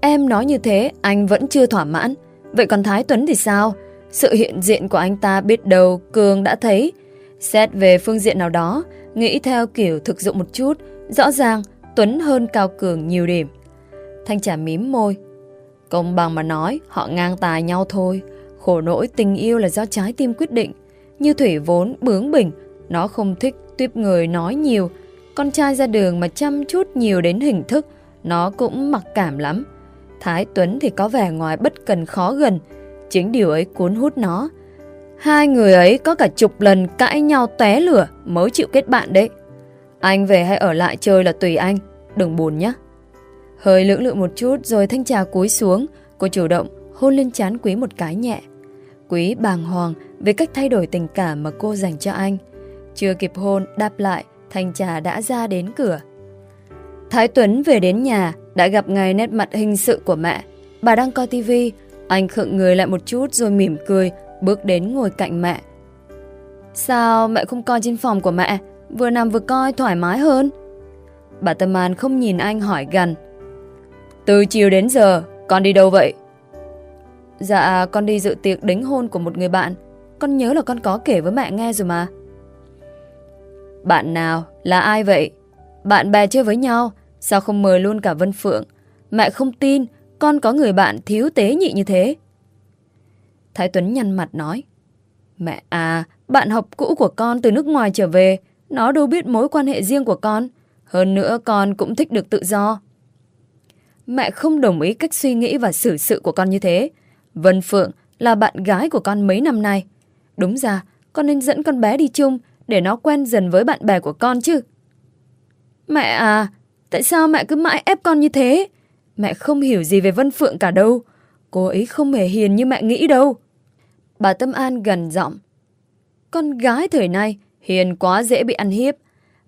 Em nói như thế, anh vẫn chưa thỏa mãn. Vậy còn Thái Tuấn thì sao? Sự hiện diện của anh ta biết đâu Cường đã thấy. Xét về phương diện nào đó, nghĩ theo kiểu thực dụng một chút, rõ ràng Tuấn hơn Cao Cường nhiều điểm. Thanh trả mím môi. Công bằng mà nói, họ ngang tài nhau thôi. Khổ nỗi tình yêu là do trái tim quyết định. Như Thủy vốn bướng bỉnh, nó không thích tuyếp người nói nhiều. Con trai ra đường mà chăm chút nhiều đến hình thức, nó cũng mặc cảm lắm. Thái Tuấn thì có vẻ ngoài bất cần khó gần, chính điều ấy cuốn hút nó. Hai người ấy có cả chục lần cãi nhau té lửa mới chịu kết bạn đấy. Anh về hay ở lại chơi là tùy anh, đừng buồn nhé. Hơi lưỡng lự một chút rồi thanh trà cúi xuống, cô chủ động hôn lên chán Quý một cái nhẹ. Quý bàng hoàng về cách thay đổi tình cảm mà cô dành cho anh. Chưa kịp hôn, đáp lại, thanh trà đã ra đến cửa. Thái Tuấn về đến nhà, đã gặp ngay nét mặt hình sự của mẹ. Bà đang coi tivi, anh khựng người lại một chút rồi mỉm cười, bước đến ngồi cạnh mẹ. Sao mẹ không coi trên phòng của mẹ, vừa nằm vừa coi thoải mái hơn? Bà Tâm An không nhìn anh hỏi gần. Từ chiều đến giờ, con đi đâu vậy? Dạ, con đi dự tiệc đính hôn của một người bạn. Con nhớ là con có kể với mẹ nghe rồi mà. Bạn nào? Là ai vậy? Bạn bè chơi với nhau, sao không mời luôn cả Vân Phượng? Mẹ không tin con có người bạn thiếu tế nhị như thế. Thái Tuấn nhăn mặt nói. Mẹ à, bạn học cũ của con từ nước ngoài trở về, nó đâu biết mối quan hệ riêng của con. Hơn nữa con cũng thích được tự do. Mẹ không đồng ý cách suy nghĩ và xử sự của con như thế. Vân Phượng là bạn gái của con mấy năm nay. Đúng ra, con nên dẫn con bé đi chung để nó quen dần với bạn bè của con chứ. Mẹ à, tại sao mẹ cứ mãi ép con như thế? Mẹ không hiểu gì về Vân Phượng cả đâu. Cô ấy không hề hiền như mẹ nghĩ đâu. Bà Tâm An gần giọng. Con gái thời nay hiền quá dễ bị ăn hiếp.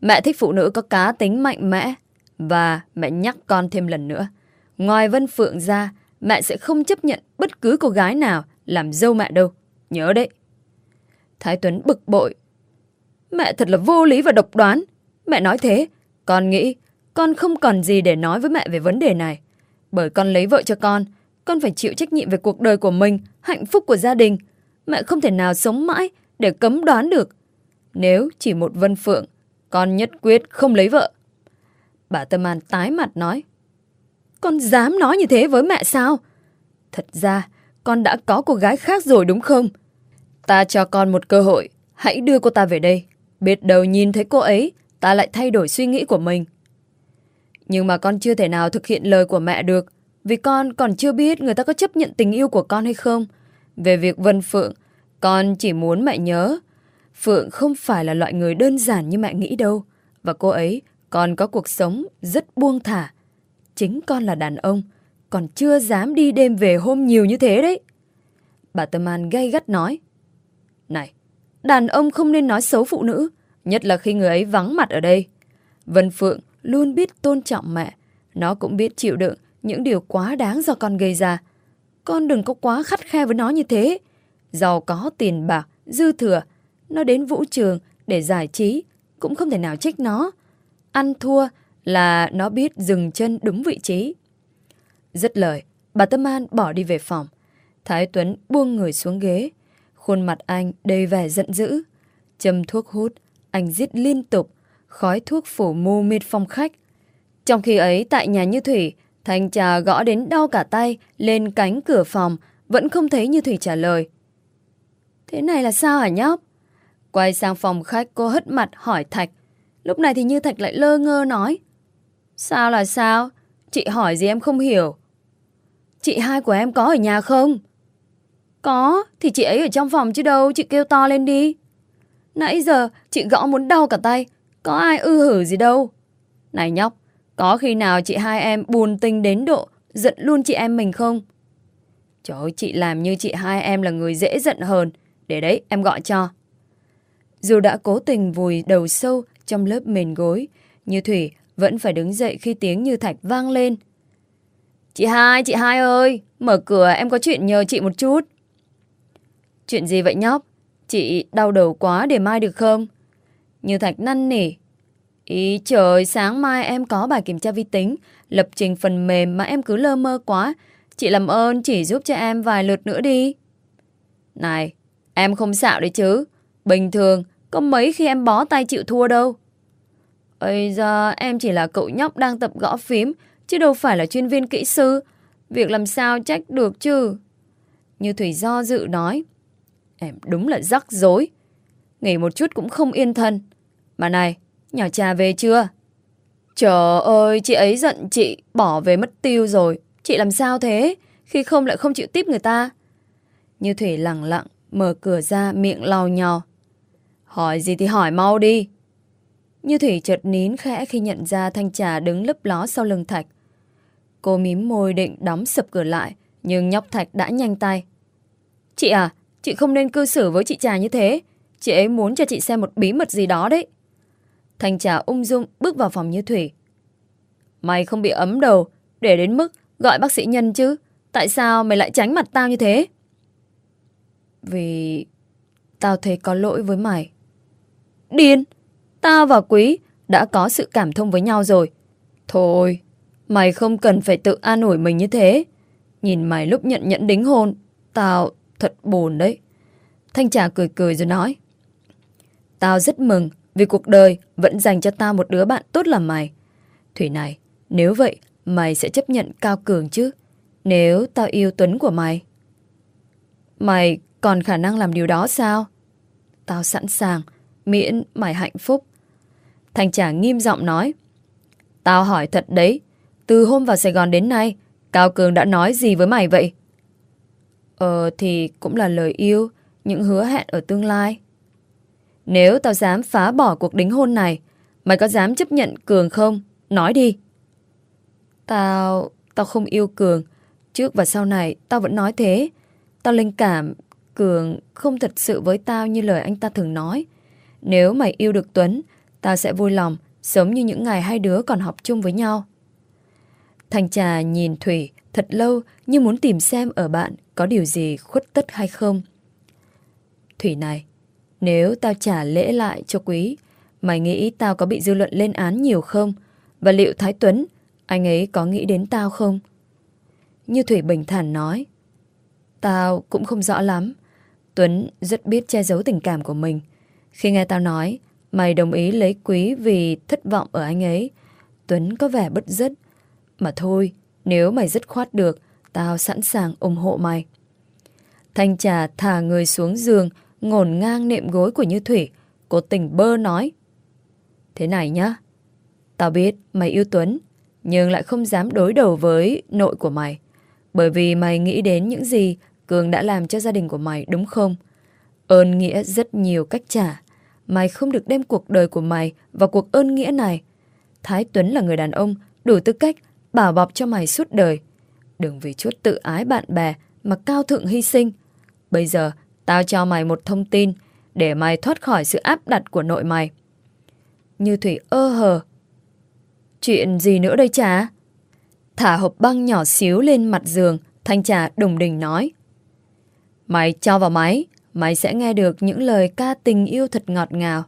Mẹ thích phụ nữ có cá tính mạnh mẽ. Và mẹ nhắc con thêm lần nữa. Ngoài Vân Phượng ra, mẹ sẽ không chấp nhận bất cứ cô gái nào làm dâu mẹ đâu. Nhớ đấy. Thái Tuấn bực bội. Mẹ thật là vô lý và độc đoán. Mẹ nói thế, con nghĩ con không còn gì để nói với mẹ về vấn đề này. Bởi con lấy vợ cho con, con phải chịu trách nhiệm về cuộc đời của mình, hạnh phúc của gia đình. Mẹ không thể nào sống mãi để cấm đoán được. Nếu chỉ một Vân Phượng, con nhất quyết không lấy vợ. Bà Tâm An tái mặt nói. Con dám nói như thế với mẹ sao? Thật ra, con đã có cô gái khác rồi đúng không? Ta cho con một cơ hội, hãy đưa cô ta về đây. Biết đâu nhìn thấy cô ấy, ta lại thay đổi suy nghĩ của mình. Nhưng mà con chưa thể nào thực hiện lời của mẹ được, vì con còn chưa biết người ta có chấp nhận tình yêu của con hay không. Về việc Vân Phượng, con chỉ muốn mẹ nhớ, Phượng không phải là loại người đơn giản như mẹ nghĩ đâu, và cô ấy còn có cuộc sống rất buông thả. Chính con là đàn ông, còn chưa dám đi đêm về hôm nhiều như thế đấy. Bà Tâm An gay gắt nói. Này, đàn ông không nên nói xấu phụ nữ, nhất là khi người ấy vắng mặt ở đây. Vân Phượng luôn biết tôn trọng mẹ, nó cũng biết chịu đựng những điều quá đáng do con gây ra. Con đừng có quá khắt khe với nó như thế. Giàu có tiền bạc, dư thừa, nó đến vũ trường để giải trí, cũng không thể nào trách nó. Ăn thua là nó biết dừng chân đúng vị trí. Dứt lời, bà Tâm An bỏ đi về phòng. Thái Tuấn buông người xuống ghế. Khuôn mặt anh đầy vẻ giận dữ. Châm thuốc hút, anh giết liên tục, khói thuốc phủ mù mịt phòng khách. Trong khi ấy tại nhà Như Thủy, Thanh trà gõ đến đau cả tay lên cánh cửa phòng, vẫn không thấy Như Thủy trả lời. Thế này là sao hả nhóc? Quay sang phòng khách cô hất mặt hỏi Thạch. Lúc này thì Như Thạch lại lơ ngơ nói. Sao là sao? Chị hỏi gì em không hiểu. Chị hai của em có ở nhà không? Có, thì chị ấy ở trong phòng chứ đâu, chị kêu to lên đi. Nãy giờ chị gõ muốn đau cả tay, có ai ư hử gì đâu. Này nhóc, có khi nào chị hai em buồn tình đến độ giận luôn chị em mình không? Trời ơi, chị làm như chị hai em là người dễ giận hơn. Để đấy, em gọi cho. Dù đã cố tình vùi đầu sâu trong lớp mền gối, như Thủy vẫn phải đứng dậy khi tiếng như thạch vang lên. Chị hai, chị hai ơi, mở cửa em có chuyện nhờ chị một chút. Chuyện gì vậy nhóc? Chị đau đầu quá để mai được không? Như thạch năn nỉ. Ý trời, sáng mai em có bài kiểm tra vi tính, lập trình phần mềm mà em cứ lơ mơ quá. Chị làm ơn chỉ giúp cho em vài lượt nữa đi. Này, em không xạo đấy chứ. Bình thường, có mấy khi em bó tay chịu thua đâu. Ây da, em chỉ là cậu nhóc đang tập gõ phím, chứ đâu phải là chuyên viên kỹ sư. Việc làm sao trách được chứ? Như Thủy do dự nói. Em đúng là rắc rối. Nghỉ một chút cũng không yên thân. Mà này, nhỏ trà về chưa? Trời ơi, chị ấy giận chị, bỏ về mất tiêu rồi. Chị làm sao thế? Khi không lại không chịu tiếp người ta. Như Thủy lặng lặng, mở cửa ra miệng lau nhò. Hỏi gì thì hỏi mau đi. Như Thủy chợt nín khẽ khi nhận ra Thanh Trà đứng lấp ló sau lưng Thạch. Cô mím môi định đóng sập cửa lại, nhưng nhóc Thạch đã nhanh tay. Chị à, chị không nên cư xử với chị Trà như thế. Chị ấy muốn cho chị xem một bí mật gì đó đấy. Thanh Trà ung dung bước vào phòng Như Thủy. Mày không bị ấm đầu, để đến mức gọi bác sĩ nhân chứ. Tại sao mày lại tránh mặt tao như thế? Vì tao thấy có lỗi với mày. Điên! Tao và Quý đã có sự cảm thông với nhau rồi. Thôi, mày không cần phải tự an ủi mình như thế. Nhìn mày lúc nhận nhẫn đính hôn, tao thật buồn đấy. Thanh Trà cười cười rồi nói. Tao rất mừng vì cuộc đời vẫn dành cho tao một đứa bạn tốt là mày. Thủy này, nếu vậy, mày sẽ chấp nhận Cao Cường chứ? Nếu tao yêu Tuấn của mày. Mày còn khả năng làm điều đó sao? Tao sẵn sàng, miễn mày hạnh phúc. Thanh Trà nghiêm giọng nói. Tao hỏi thật đấy, từ hôm vào Sài Gòn đến nay, Cao Cường đã nói gì với mày vậy? Ờ thì cũng là lời yêu, những hứa hẹn ở tương lai. Nếu tao dám phá bỏ cuộc đính hôn này, mày có dám chấp nhận Cường không? Nói đi. Tao... tao không yêu Cường. Trước và sau này tao vẫn nói thế. Tao linh cảm Cường không thật sự với tao như lời anh ta thường nói. Nếu mày yêu được Tuấn, tao sẽ vui lòng, giống như những ngày hai đứa còn học chung với nhau. Thành trà nhìn Thủy thật lâu như muốn tìm xem ở bạn có điều gì khuất tất hay không. Thủy này, nếu tao trả lễ lại cho quý, mày nghĩ tao có bị dư luận lên án nhiều không? Và liệu Thái Tuấn, anh ấy có nghĩ đến tao không? Như Thủy bình thản nói, Tao cũng không rõ lắm. Tuấn rất biết che giấu tình cảm của mình. Khi nghe tao nói, mày đồng ý lấy quý vì thất vọng ở anh ấy. Tuấn có vẻ bất dứt. Mà thôi, nếu mày dứt khoát được, tao sẵn sàng ủng hộ mày. Thanh trà thả người xuống giường, ngổn ngang nệm gối của Như Thủy. cố tình bơ nói. Thế này nhá. Tao biết mày yêu Tuấn, nhưng lại không dám đối đầu với nội của mày. Bởi vì mày nghĩ đến những gì Cường đã làm cho gia đình của mày đúng không? Ơn nghĩa rất nhiều cách trả. Mày không được đem cuộc đời của mày vào cuộc ơn nghĩa này. Thái Tuấn là người đàn ông đủ tư cách bảo bọc cho mày suốt đời. Đừng vì chút tự ái bạn bè mà cao thượng hy sinh. Bây giờ, tao cho mày một thông tin để mày thoát khỏi sự áp đặt của nội mày. Như Thủy ơ hờ. Chuyện gì nữa đây chả? Thả hộp băng nhỏ xíu lên mặt giường, Thanh Trà đùng đình nói. Mày cho vào máy, mày sẽ nghe được những lời ca tình yêu thật ngọt ngào.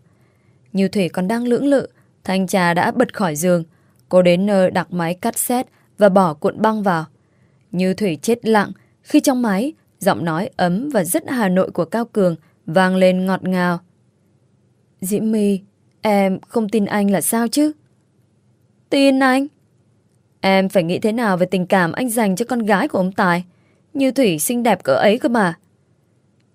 Như Thủy còn đang lưỡng lự, Thanh Trà đã bật khỏi giường. Cô đến nơi đặt máy cắt xét và bỏ cuộn băng vào. Như Thủy chết lặng khi trong máy, giọng nói ấm và rất Hà Nội của Cao Cường vang lên ngọt ngào. Diễm My, em không tin anh là sao chứ? Tin anh? Em phải nghĩ thế nào về tình cảm anh dành cho con gái của ông Tài? Như Thủy xinh đẹp cỡ ấy cơ mà.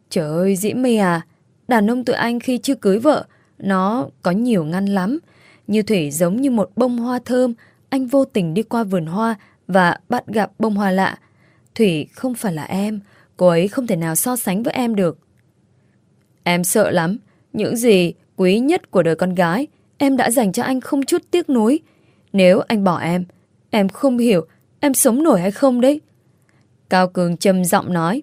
Trời ơi, Diễm My à, đàn ông tụi anh khi chưa cưới vợ, nó có nhiều ngăn lắm. Như Thủy giống như một bông hoa thơm, anh vô tình đi qua vườn hoa và bắt gặp bông hoa lạ. Thủy không phải là em, cô ấy không thể nào so sánh với em được. Em sợ lắm, những gì quý nhất của đời con gái, em đã dành cho anh không chút tiếc nuối. Nếu anh bỏ em, em không hiểu em sống nổi hay không đấy. Cao Cường trầm giọng nói.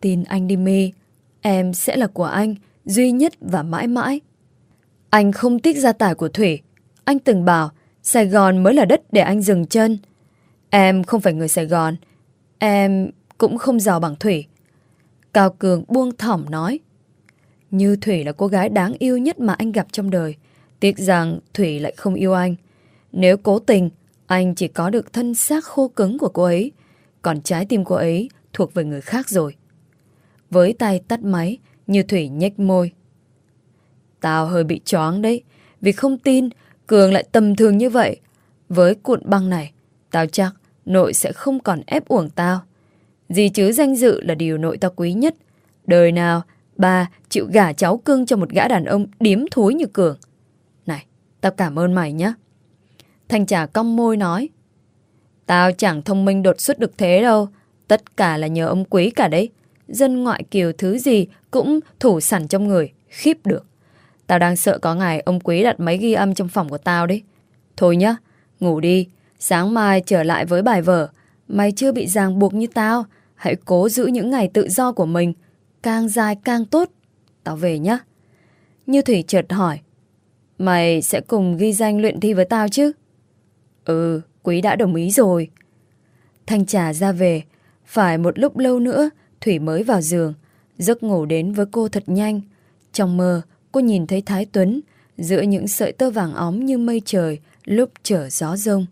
Tin anh đi mi, em sẽ là của anh, duy nhất và mãi mãi. Anh không tiếc gia tài của Thủy. Anh từng bảo Sài Gòn mới là đất để anh dừng chân. Em không phải người Sài Gòn. Em cũng không giàu bằng Thủy. Cao Cường buông thỏm nói. Như Thủy là cô gái đáng yêu nhất mà anh gặp trong đời. Tiếc rằng Thủy lại không yêu anh. Nếu cố tình, anh chỉ có được thân xác khô cứng của cô ấy. Còn trái tim cô ấy thuộc về người khác rồi. Với tay tắt máy, Như Thủy nhếch môi. Tao hơi bị choáng đấy. Vì không tin Cường lại tầm thường như vậy. Với cuộn băng này, tao chắc nội sẽ không còn ép uổng tao. Gì chứ danh dự là điều nội ta quý nhất. Đời nào, ba chịu gả cháu cưng cho một gã đàn ông điếm thối như Cường. Này, tao cảm ơn mày nhé. Thanh trà cong môi nói. Tao chẳng thông minh đột xuất được thế đâu. Tất cả là nhờ ông quý cả đấy. Dân ngoại kiều thứ gì cũng thủ sẵn trong người, khiếp được. Tao đang sợ có ngày ông quý đặt máy ghi âm trong phòng của tao đấy. Thôi nhá, ngủ đi. Sáng mai trở lại với bài vở. Mày chưa bị ràng buộc như tao. Hãy cố giữ những ngày tự do của mình. Càng dài càng tốt. Tao về nhá. Như Thủy chợt hỏi. Mày sẽ cùng ghi danh luyện thi với tao chứ? Ừ, quý đã đồng ý rồi. Thanh trà ra về. Phải một lúc lâu nữa, Thủy mới vào giường. Giấc ngủ đến với cô thật nhanh. Trong mơ, cô nhìn thấy Thái Tuấn giữa những sợi tơ vàng óm như mây trời lúc chở gió rông.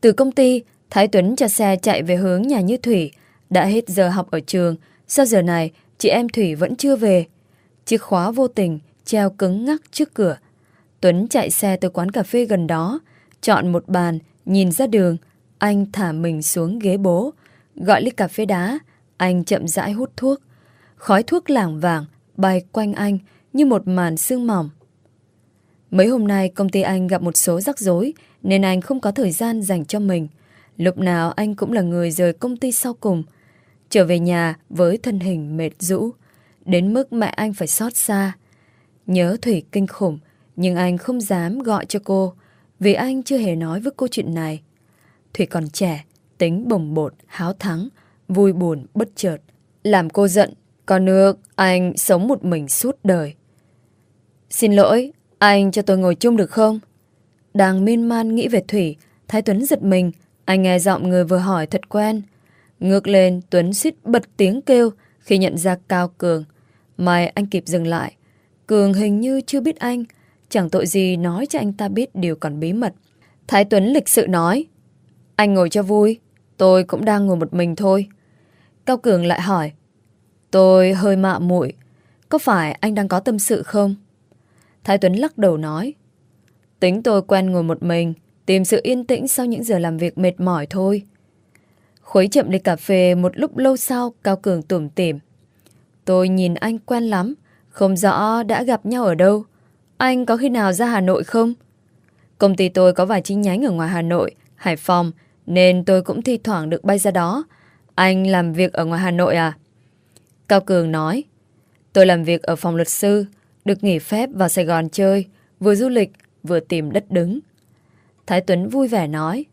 Từ công ty, Thái Tuấn cho xe chạy về hướng nhà Như Thủy. Đã hết giờ học ở trường, Sau giờ này chị em Thủy vẫn chưa về? Chiếc khóa vô tình treo cứng ngắc trước cửa. Tuấn chạy xe từ quán cà phê gần đó, chọn một bàn, nhìn ra đường. Anh thả mình xuống ghế bố, gọi ly cà phê đá. Anh chậm rãi hút thuốc. Khói thuốc lảng vàng bay quanh anh như một màn sương mỏng. Mấy hôm nay công ty anh gặp một số rắc rối nên anh không có thời gian dành cho mình. Lúc nào anh cũng là người rời công ty sau cùng. Trở về nhà với thân hình mệt rũ, đến mức mẹ anh phải xót xa. Nhớ Thủy kinh khủng, nhưng anh không dám gọi cho cô vì anh chưa hề nói với cô chuyện này. Thủy còn trẻ, tính bồng bột, háo thắng, vui buồn bất chợt. Làm cô giận còn nước, anh sống một mình suốt đời. Xin lỗi, anh cho tôi ngồi chung được không? Đang miên man nghĩ về Thủy, Thái Tuấn giật mình, anh nghe giọng người vừa hỏi thật quen. Ngược lên, Tuấn suýt bật tiếng kêu khi nhận ra Cao Cường. May anh kịp dừng lại. Cường hình như chưa biết anh, chẳng tội gì nói cho anh ta biết điều còn bí mật. Thái Tuấn lịch sự nói, anh ngồi cho vui, tôi cũng đang ngồi một mình thôi. Cao Cường lại hỏi, Tôi hơi mạ muội Có phải anh đang có tâm sự không? Thái Tuấn lắc đầu nói Tính tôi quen ngồi một mình Tìm sự yên tĩnh sau những giờ làm việc mệt mỏi thôi. Khuấy chậm ly cà phê một lúc lâu sau, Cao Cường tủm tỉm. Tôi nhìn anh quen lắm, Không rõ đã gặp nhau ở đâu. Anh có khi nào ra Hà Nội không? Công ty tôi có vài chi nhánh ở ngoài Hà Nội, Hải Phòng, Nên tôi cũng thi thoảng được bay ra đó. Anh làm việc ở ngoài Hà Nội à? Cao Cường nói. Tôi làm việc ở phòng luật sư, Được nghỉ phép vào Sài Gòn chơi, Vừa du lịch, vừa tìm đất đứng. Thái Tuấn vui vẻ nói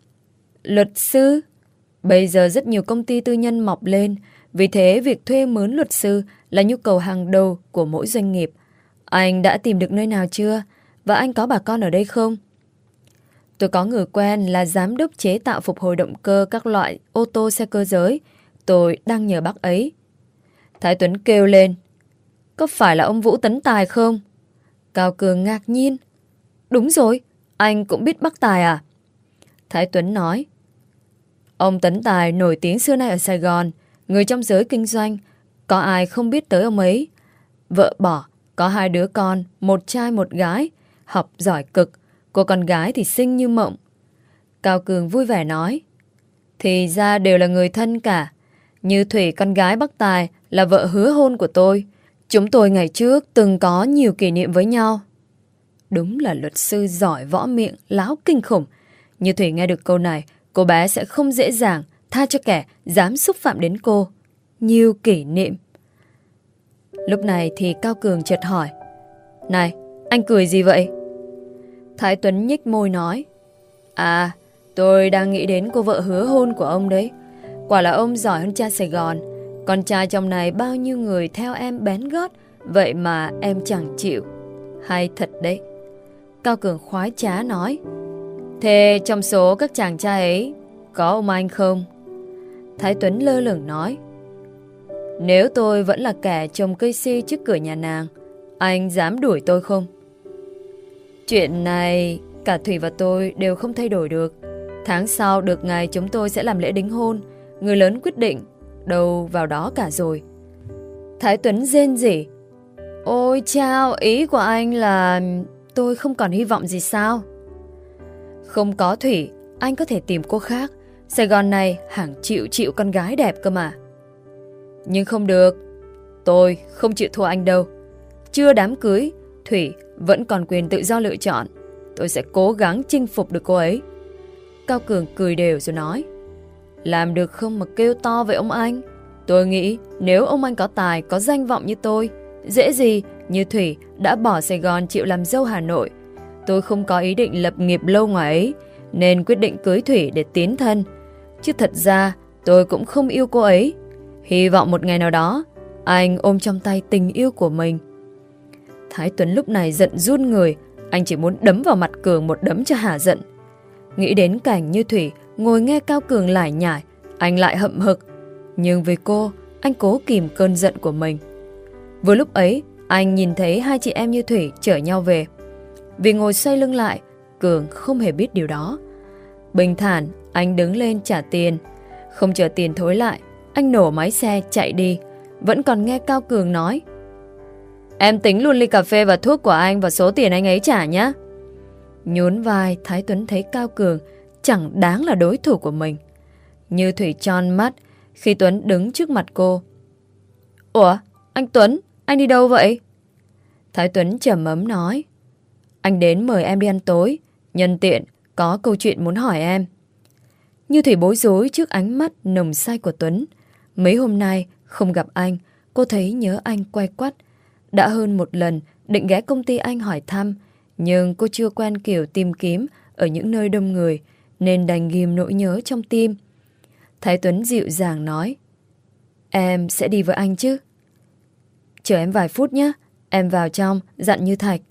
Luật sư Bây giờ rất nhiều công ty tư nhân mọc lên Vì thế việc thuê mướn luật sư Là nhu cầu hàng đầu của mỗi doanh nghiệp Anh đã tìm được nơi nào chưa Và anh có bà con ở đây không Tôi có người quen là giám đốc chế tạo phục hồi động cơ các loại ô tô xe cơ giới. Tôi đang nhờ bác ấy. Thái Tuấn kêu lên. Có phải là ông Vũ Tấn Tài không? Cao Cường ngạc nhiên. đúng rồi, anh cũng biết Bắc Tài à? Thái Tuấn nói. Ông Tấn Tài nổi tiếng xưa nay ở Sài Gòn, người trong giới kinh doanh, có ai không biết tới ông ấy. Vợ bỏ, có hai đứa con, một trai một gái, học giỏi cực, cô con gái thì xinh như mộng. Cao Cường vui vẻ nói. Thì ra đều là người thân cả. Như Thủy con gái Bắc Tài là vợ hứa hôn của tôi. Chúng tôi ngày trước từng có nhiều kỷ niệm với nhau. Đúng là luật sư giỏi võ miệng, láo kinh khủng. Như Thủy nghe được câu này, cô bé sẽ không dễ dàng tha cho kẻ dám xúc phạm đến cô. Nhiều kỷ niệm. Lúc này thì Cao Cường chợt hỏi. Này, anh cười gì vậy? Thái Tuấn nhích môi nói. À, tôi đang nghĩ đến cô vợ hứa hôn của ông đấy. Quả là ông giỏi hơn cha Sài Gòn. Con trai trong này bao nhiêu người theo em bén gót, vậy mà em chẳng chịu. Hay thật đấy. Cao Cường khoái trá nói. Thế trong số các chàng trai ấy, có ông anh không? Thái Tuấn lơ lửng nói. Nếu tôi vẫn là kẻ trồng cây si trước cửa nhà nàng, anh dám đuổi tôi không? Chuyện này, cả Thủy và tôi đều không thay đổi được. Tháng sau được ngày chúng tôi sẽ làm lễ đính hôn. Người lớn quyết định, đâu vào đó cả rồi. Thái Tuấn rên rỉ. Ôi chao, ý của anh là tôi không còn hy vọng gì sao? Không có Thủy, anh có thể tìm cô khác. Sài Gòn này hàng triệu triệu con gái đẹp cơ mà. Nhưng không được. Tôi không chịu thua anh đâu. Chưa đám cưới, Thủy vẫn còn quyền tự do lựa chọn. Tôi sẽ cố gắng chinh phục được cô ấy. Cao Cường cười đều rồi nói. Làm được không mà kêu to với ông anh? Tôi nghĩ nếu ông anh có tài, có danh vọng như tôi, dễ gì như Thủy đã bỏ Sài Gòn chịu làm dâu Hà Nội. Tôi không có ý định lập nghiệp lâu ngoài ấy, nên quyết định cưới Thủy để tiến thân. Chứ thật ra, tôi cũng không yêu cô ấy. Hy vọng một ngày nào đó, anh ôm trong tay tình yêu của mình. Thái Tuấn lúc này giận run người, anh chỉ muốn đấm vào mặt Cường một đấm cho hả giận. Nghĩ đến cảnh như Thủy ngồi nghe Cao Cường lải nhải, anh lại hậm hực. Nhưng vì cô, anh cố kìm cơn giận của mình. Vừa lúc ấy, anh nhìn thấy hai chị em như Thủy chở nhau về. Vì ngồi xoay lưng lại, Cường không hề biết điều đó. Bình thản, anh đứng lên trả tiền. Không chờ tiền thối lại, anh nổ máy xe chạy đi. Vẫn còn nghe Cao Cường nói. Em tính luôn ly cà phê và thuốc của anh và số tiền anh ấy trả nhé. Nhún vai, Thái Tuấn thấy Cao Cường chẳng đáng là đối thủ của mình. Như Thủy tròn mắt khi Tuấn đứng trước mặt cô. Ủa, anh Tuấn, anh đi đâu vậy? Thái Tuấn trầm ấm nói. Anh đến mời em đi ăn tối. Nhân tiện, có câu chuyện muốn hỏi em. Như Thủy bối rối trước ánh mắt nồng say của Tuấn. Mấy hôm nay không gặp anh, cô thấy nhớ anh quay quắt. Đã hơn một lần định ghé công ty anh hỏi thăm, nhưng cô chưa quen kiểu tìm kiếm ở những nơi đông người, nên đành ghim nỗi nhớ trong tim. Thái Tuấn dịu dàng nói, Em sẽ đi với anh chứ? Chờ em vài phút nhé, em vào trong, dặn như Thạch.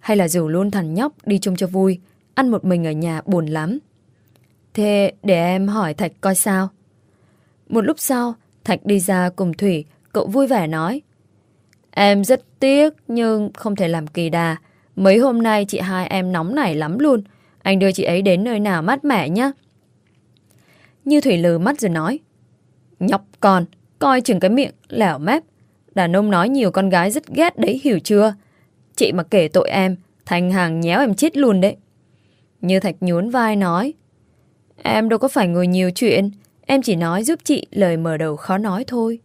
Hay là rủ luôn thằng nhóc đi chung cho vui, ăn một mình ở nhà buồn lắm. Thế để em hỏi Thạch coi sao. Một lúc sau, Thạch đi ra cùng Thủy, cậu vui vẻ nói. Em rất tiếc nhưng không thể làm kỳ đà. Mấy hôm nay chị hai em nóng nảy lắm luôn. Anh đưa chị ấy đến nơi nào mát mẻ nhé. Như Thủy lừ mắt rồi nói. Nhóc con, coi chừng cái miệng, lẻo mép. Đàn ông nói nhiều con gái rất ghét đấy, hiểu chưa? Chị mà kể tội em, thành hàng nhéo em chết luôn đấy. Như Thạch nhún vai nói. Em đâu có phải người nhiều chuyện, em chỉ nói giúp chị lời mở đầu khó nói thôi.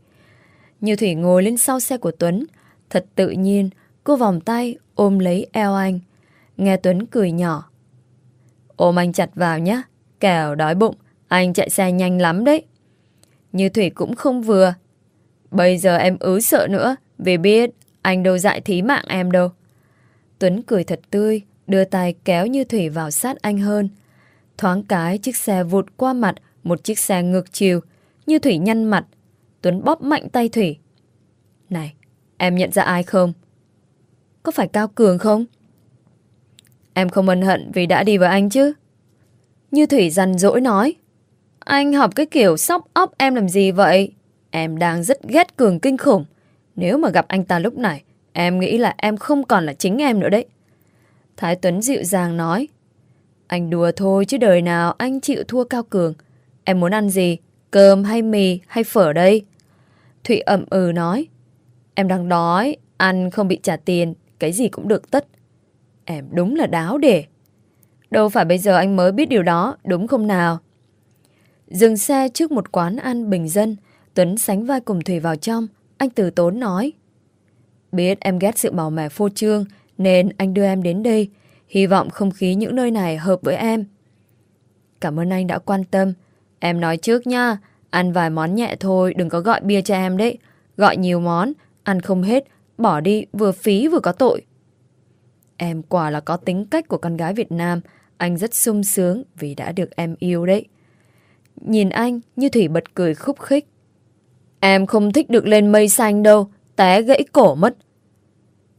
Như Thủy ngồi lên sau xe của Tuấn, thật tự nhiên, cô vòng tay ôm lấy eo anh. Nghe Tuấn cười nhỏ. Ôm anh chặt vào nhé, kẻo đói bụng, anh chạy xe nhanh lắm đấy. Như Thủy cũng không vừa. Bây giờ em ứ sợ nữa, vì biết anh đâu dại thí mạng em đâu. Tuấn cười thật tươi, đưa tay kéo Như Thủy vào sát anh hơn. Thoáng cái chiếc xe vụt qua mặt một chiếc xe ngược chiều. Như Thủy nhăn mặt. Tuấn bóp mạnh tay Thủy. Này, em nhận ra ai không? Có phải Cao Cường không? Em không ân hận vì đã đi với anh chứ? Như Thủy dằn dỗi nói. Anh học cái kiểu sóc óc em làm gì vậy? Em đang rất ghét Cường kinh khủng. Nếu mà gặp anh ta lúc này, em nghĩ là em không còn là chính em nữa đấy. Thái Tuấn dịu dàng nói. Anh đùa thôi chứ đời nào anh chịu thua Cao Cường. Em muốn ăn gì? Cơm hay mì hay phở đây? Thụy ẩm ừ nói. Em đang đói, ăn không bị trả tiền, cái gì cũng được tất. Em đúng là đáo để. Đâu phải bây giờ anh mới biết điều đó, đúng không nào? Dừng xe trước một quán ăn bình dân, Tuấn sánh vai cùng Thủy vào trong. Anh từ tốn nói. Biết em ghét sự màu mẻ phô trương, nên anh đưa em đến đây. Hy vọng không khí những nơi này hợp với em. Cảm ơn anh đã quan tâm. Em nói trước nha, ăn vài món nhẹ thôi, đừng có gọi bia cho em đấy. Gọi nhiều món, ăn không hết, bỏ đi vừa phí vừa có tội. Em quả là có tính cách của con gái Việt Nam, anh rất sung sướng vì đã được em yêu đấy. Nhìn anh như Thủy bật cười khúc khích. Em không thích được lên mây xanh đâu, té gãy cổ mất.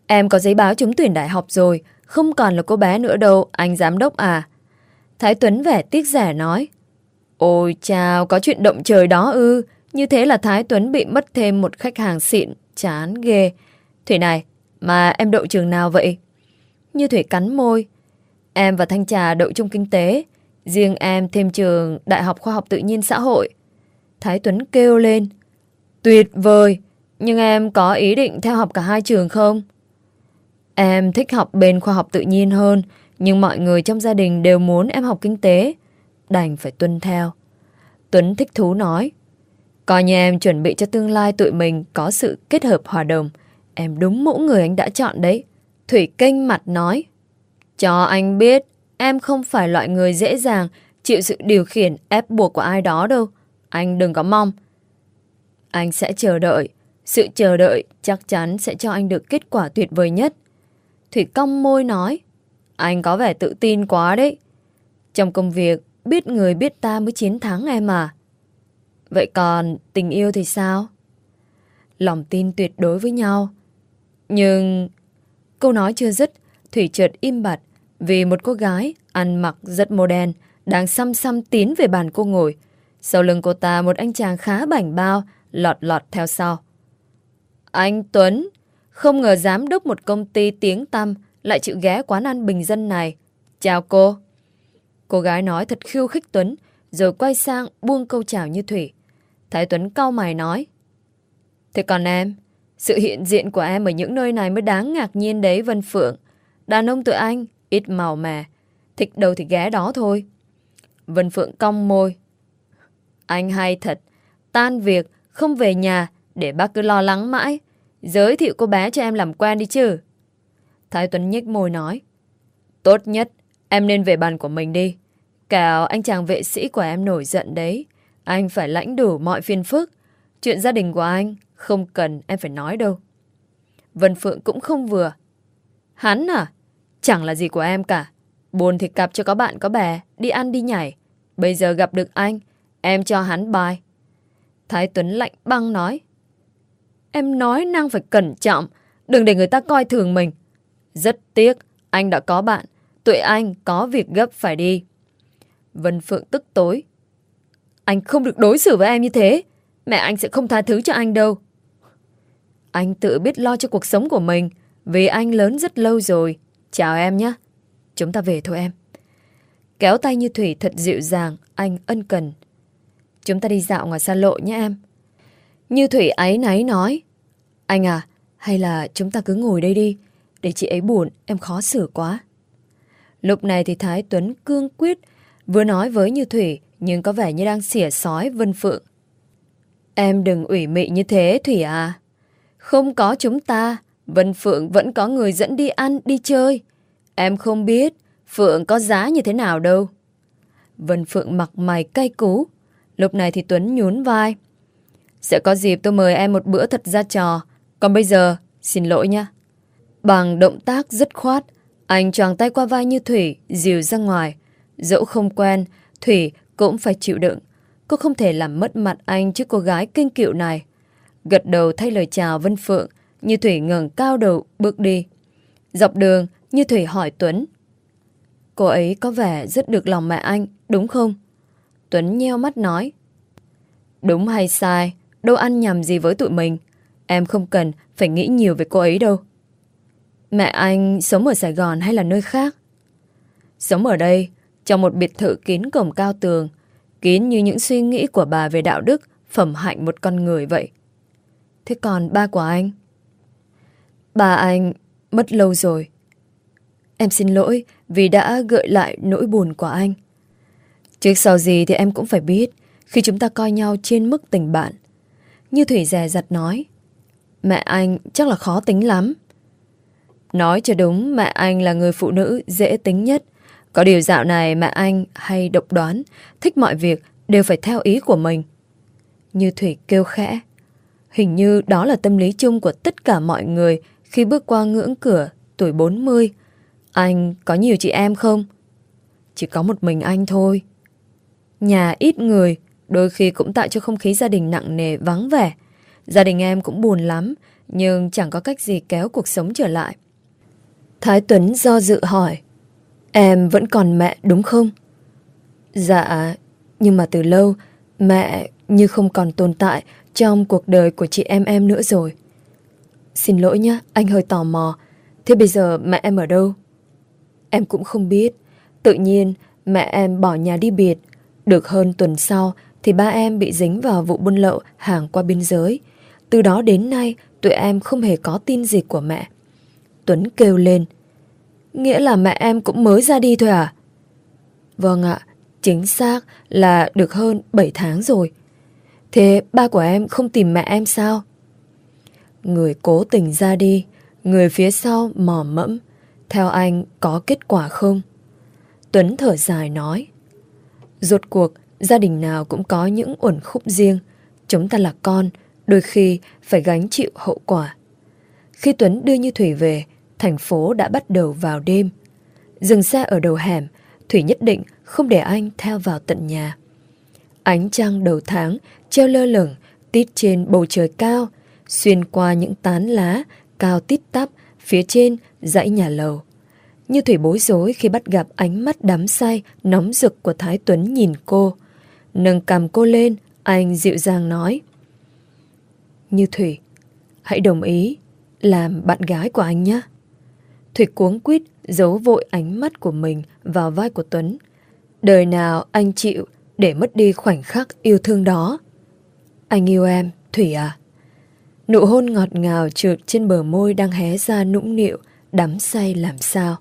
Em có giấy báo trúng tuyển đại học rồi, không còn là cô bé nữa đâu, anh giám đốc à. Thái Tuấn vẻ tiếc rẻ nói. Ôi chào, có chuyện động trời đó ư. Như thế là Thái Tuấn bị mất thêm một khách hàng xịn, chán ghê. Thủy này, mà em đậu trường nào vậy? Như Thủy cắn môi. Em và Thanh Trà đậu chung kinh tế. Riêng em thêm trường Đại học Khoa học Tự nhiên Xã hội. Thái Tuấn kêu lên. Tuyệt vời! Nhưng em có ý định theo học cả hai trường không? Em thích học bên khoa học tự nhiên hơn, nhưng mọi người trong gia đình đều muốn em học kinh tế. Đành phải tuân theo. Tuấn thích thú nói. Coi như em chuẩn bị cho tương lai tụi mình có sự kết hợp hòa đồng. Em đúng mẫu người anh đã chọn đấy. Thủy kênh mặt nói. Cho anh biết, em không phải loại người dễ dàng chịu sự điều khiển ép buộc của ai đó đâu. Anh đừng có mong. Anh sẽ chờ đợi. Sự chờ đợi chắc chắn sẽ cho anh được kết quả tuyệt vời nhất. Thủy cong môi nói. Anh có vẻ tự tin quá đấy. Trong công việc, biết người biết ta mới chiến thắng em à. Vậy còn tình yêu thì sao? Lòng tin tuyệt đối với nhau. Nhưng... Câu nói chưa dứt, Thủy chợt im bặt vì một cô gái ăn mặc rất modern đang xăm xăm tiến về bàn cô ngồi. Sau lưng cô ta một anh chàng khá bảnh bao lọt lọt theo sau. Anh Tuấn, không ngờ giám đốc một công ty tiếng tăm lại chịu ghé quán ăn bình dân này. Chào cô. Cô gái nói thật khiêu khích Tuấn, rồi quay sang buông câu chào như Thủy. Thái Tuấn cau mày nói. Thế còn em, sự hiện diện của em ở những nơi này mới đáng ngạc nhiên đấy Vân Phượng. Đàn ông tụi anh, ít màu mè, thích đâu thì ghé đó thôi. Vân Phượng cong môi. Anh hay thật, tan việc, không về nhà, để bác cứ lo lắng mãi. Giới thiệu cô bé cho em làm quen đi chứ. Thái Tuấn nhếch môi nói. Tốt nhất, em nên về bàn của mình đi. Cào anh chàng vệ sĩ của em nổi giận đấy. Anh phải lãnh đủ mọi phiền phức. Chuyện gia đình của anh không cần em phải nói đâu. Vân Phượng cũng không vừa. Hắn à? Chẳng là gì của em cả. Buồn thì cặp cho có bạn có bè, đi ăn đi nhảy. Bây giờ gặp được anh, em cho hắn bài. Thái Tuấn lạnh băng nói. Em nói năng phải cẩn trọng, đừng để người ta coi thường mình. Rất tiếc, anh đã có bạn, tụi anh có việc gấp phải đi. Vân Phượng tức tối. Anh không được đối xử với em như thế, mẹ anh sẽ không tha thứ cho anh đâu. Anh tự biết lo cho cuộc sống của mình, vì anh lớn rất lâu rồi. Chào em nhé. Chúng ta về thôi em. Kéo tay như Thủy thật dịu dàng, anh ân cần. Chúng ta đi dạo ngoài xa lộ nhé em. Như Thủy ấy náy nói. Anh à, hay là chúng ta cứ ngồi đây đi. Để chị ấy buồn, em khó xử quá. Lúc này thì Thái Tuấn cương quyết, vừa nói với Như Thủy, nhưng có vẻ như đang xỉa sói Vân Phượng. Em đừng ủy mị như thế, Thủy à. Không có chúng ta, Vân Phượng vẫn có người dẫn đi ăn, đi chơi. Em không biết Phượng có giá như thế nào đâu. Vân Phượng mặc mày cay cú. Lúc này thì Tuấn nhún vai. Sẽ có dịp tôi mời em một bữa thật ra trò. Còn bây giờ, xin lỗi nha. Bằng động tác dứt khoát, anh choàng tay qua vai như Thủy, dìu ra ngoài. Dẫu không quen, Thủy cũng phải chịu đựng. Cô không thể làm mất mặt anh trước cô gái kinh cựu này. Gật đầu thay lời chào Vân Phượng, như Thủy ngẩng cao đầu bước đi. Dọc đường, như Thủy hỏi Tuấn. Cô ấy có vẻ rất được lòng mẹ anh, đúng không? Tuấn nheo mắt nói. Đúng hay sai, đâu ăn nhầm gì với tụi mình. Em không cần phải nghĩ nhiều về cô ấy đâu. Mẹ anh sống ở Sài Gòn hay là nơi khác? Sống ở đây, trong một biệt thự kín cổng cao tường, kín như những suy nghĩ của bà về đạo đức, phẩm hạnh một con người vậy. Thế còn ba của anh? Ba anh mất lâu rồi. Em xin lỗi vì đã gợi lại nỗi buồn của anh. Trước sau gì thì em cũng phải biết khi chúng ta coi nhau trên mức tình bạn. Như Thủy dè dặt nói. Mẹ anh chắc là khó tính lắm. Nói cho đúng, mẹ anh là người phụ nữ dễ tính nhất. Có điều dạo này mẹ anh hay độc đoán, thích mọi việc đều phải theo ý của mình. Như Thủy kêu khẽ. Hình như đó là tâm lý chung của tất cả mọi người khi bước qua ngưỡng cửa tuổi 40. Anh có nhiều chị em không? Chỉ có một mình anh thôi. Nhà ít người, đôi khi cũng tạo cho không khí gia đình nặng nề vắng vẻ. Gia đình em cũng buồn lắm, nhưng chẳng có cách gì kéo cuộc sống trở lại. Thái Tuấn do dự hỏi, em vẫn còn mẹ đúng không? Dạ, nhưng mà từ lâu, mẹ như không còn tồn tại trong cuộc đời của chị em em nữa rồi. Xin lỗi nhé, anh hơi tò mò. Thế bây giờ mẹ em ở đâu? Em cũng không biết. Tự nhiên mẹ em bỏ nhà đi biệt. Được hơn tuần sau thì ba em bị dính vào vụ buôn lậu hàng qua biên giới. Từ đó đến nay tụi em không hề có tin gì của mẹ. Tuấn kêu lên. Nghĩa là mẹ em cũng mới ra đi thôi à? Vâng ạ, chính xác là được hơn 7 tháng rồi. Thế ba của em không tìm mẹ em sao? Người cố tình ra đi, người phía sau mò mẫm. Theo anh có kết quả không? Tuấn thở dài nói. Rốt cuộc, gia đình nào cũng có những uẩn khúc riêng. Chúng ta là con, đôi khi phải gánh chịu hậu quả. Khi Tuấn đưa Như Thủy về, thành phố đã bắt đầu vào đêm. Dừng xe ở đầu hẻm, Thủy nhất định không để anh theo vào tận nhà. Ánh trăng đầu tháng treo lơ lửng tít trên bầu trời cao, xuyên qua những tán lá cao tít tắp phía trên dãy nhà lầu. Như Thủy bối rối khi bắt gặp ánh mắt đắm say, nóng rực của Thái Tuấn nhìn cô. Nâng cầm cô lên, anh dịu dàng nói. Như Thủy, hãy đồng ý làm bạn gái của anh nhé. Thủy cuống quýt giấu vội ánh mắt của mình vào vai của Tuấn. Đời nào anh chịu để mất đi khoảnh khắc yêu thương đó. Anh yêu em, Thủy à? Nụ hôn ngọt ngào trượt trên bờ môi đang hé ra nũng nịu, đắm say làm sao.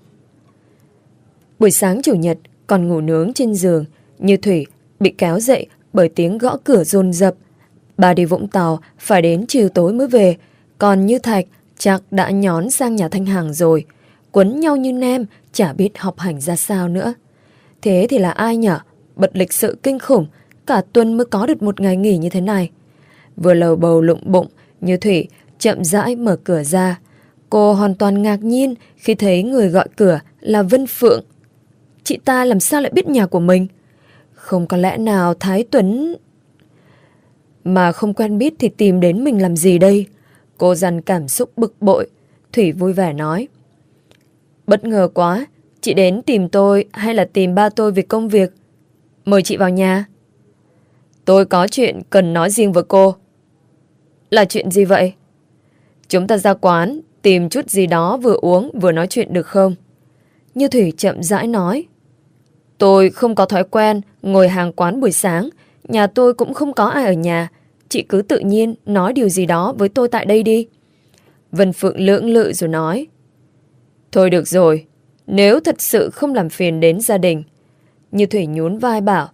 Buổi sáng chủ nhật, còn ngủ nướng trên giường, như Thủy bị kéo dậy bởi tiếng gõ cửa rồn rập. Bà đi Vũng Tàu phải đến chiều tối mới về, còn như Thạch chắc đã nhón sang nhà Thanh Hằng rồi, quấn nhau như nem, chả biết học hành ra sao nữa. Thế thì là ai nhở? Bật lịch sự kinh khủng, cả tuần mới có được một ngày nghỉ như thế này. Vừa lầu bầu lụng bụng, như Thủy chậm rãi mở cửa ra. Cô hoàn toàn ngạc nhiên khi thấy người gọi cửa là Vân Phượng. Chị ta làm sao lại biết nhà của mình? Không có lẽ nào Thái Tuấn... Mà không quen biết thì tìm đến mình làm gì đây? Cô dằn cảm xúc bực bội. Thủy vui vẻ nói. Bất ngờ quá, chị đến tìm tôi hay là tìm ba tôi vì công việc? Mời chị vào nhà. Tôi có chuyện cần nói riêng với cô. Là chuyện gì vậy? Chúng ta ra quán, tìm chút gì đó vừa uống vừa nói chuyện được không? Như Thủy chậm rãi nói. Tôi không có thói quen ngồi hàng quán buổi sáng. Nhà tôi cũng không có ai ở nhà. Chị cứ tự nhiên nói điều gì đó với tôi tại đây đi. Vân Phượng lưỡng lự rồi nói. Thôi được rồi, nếu thật sự không làm phiền đến gia đình. Như Thủy nhún vai bảo.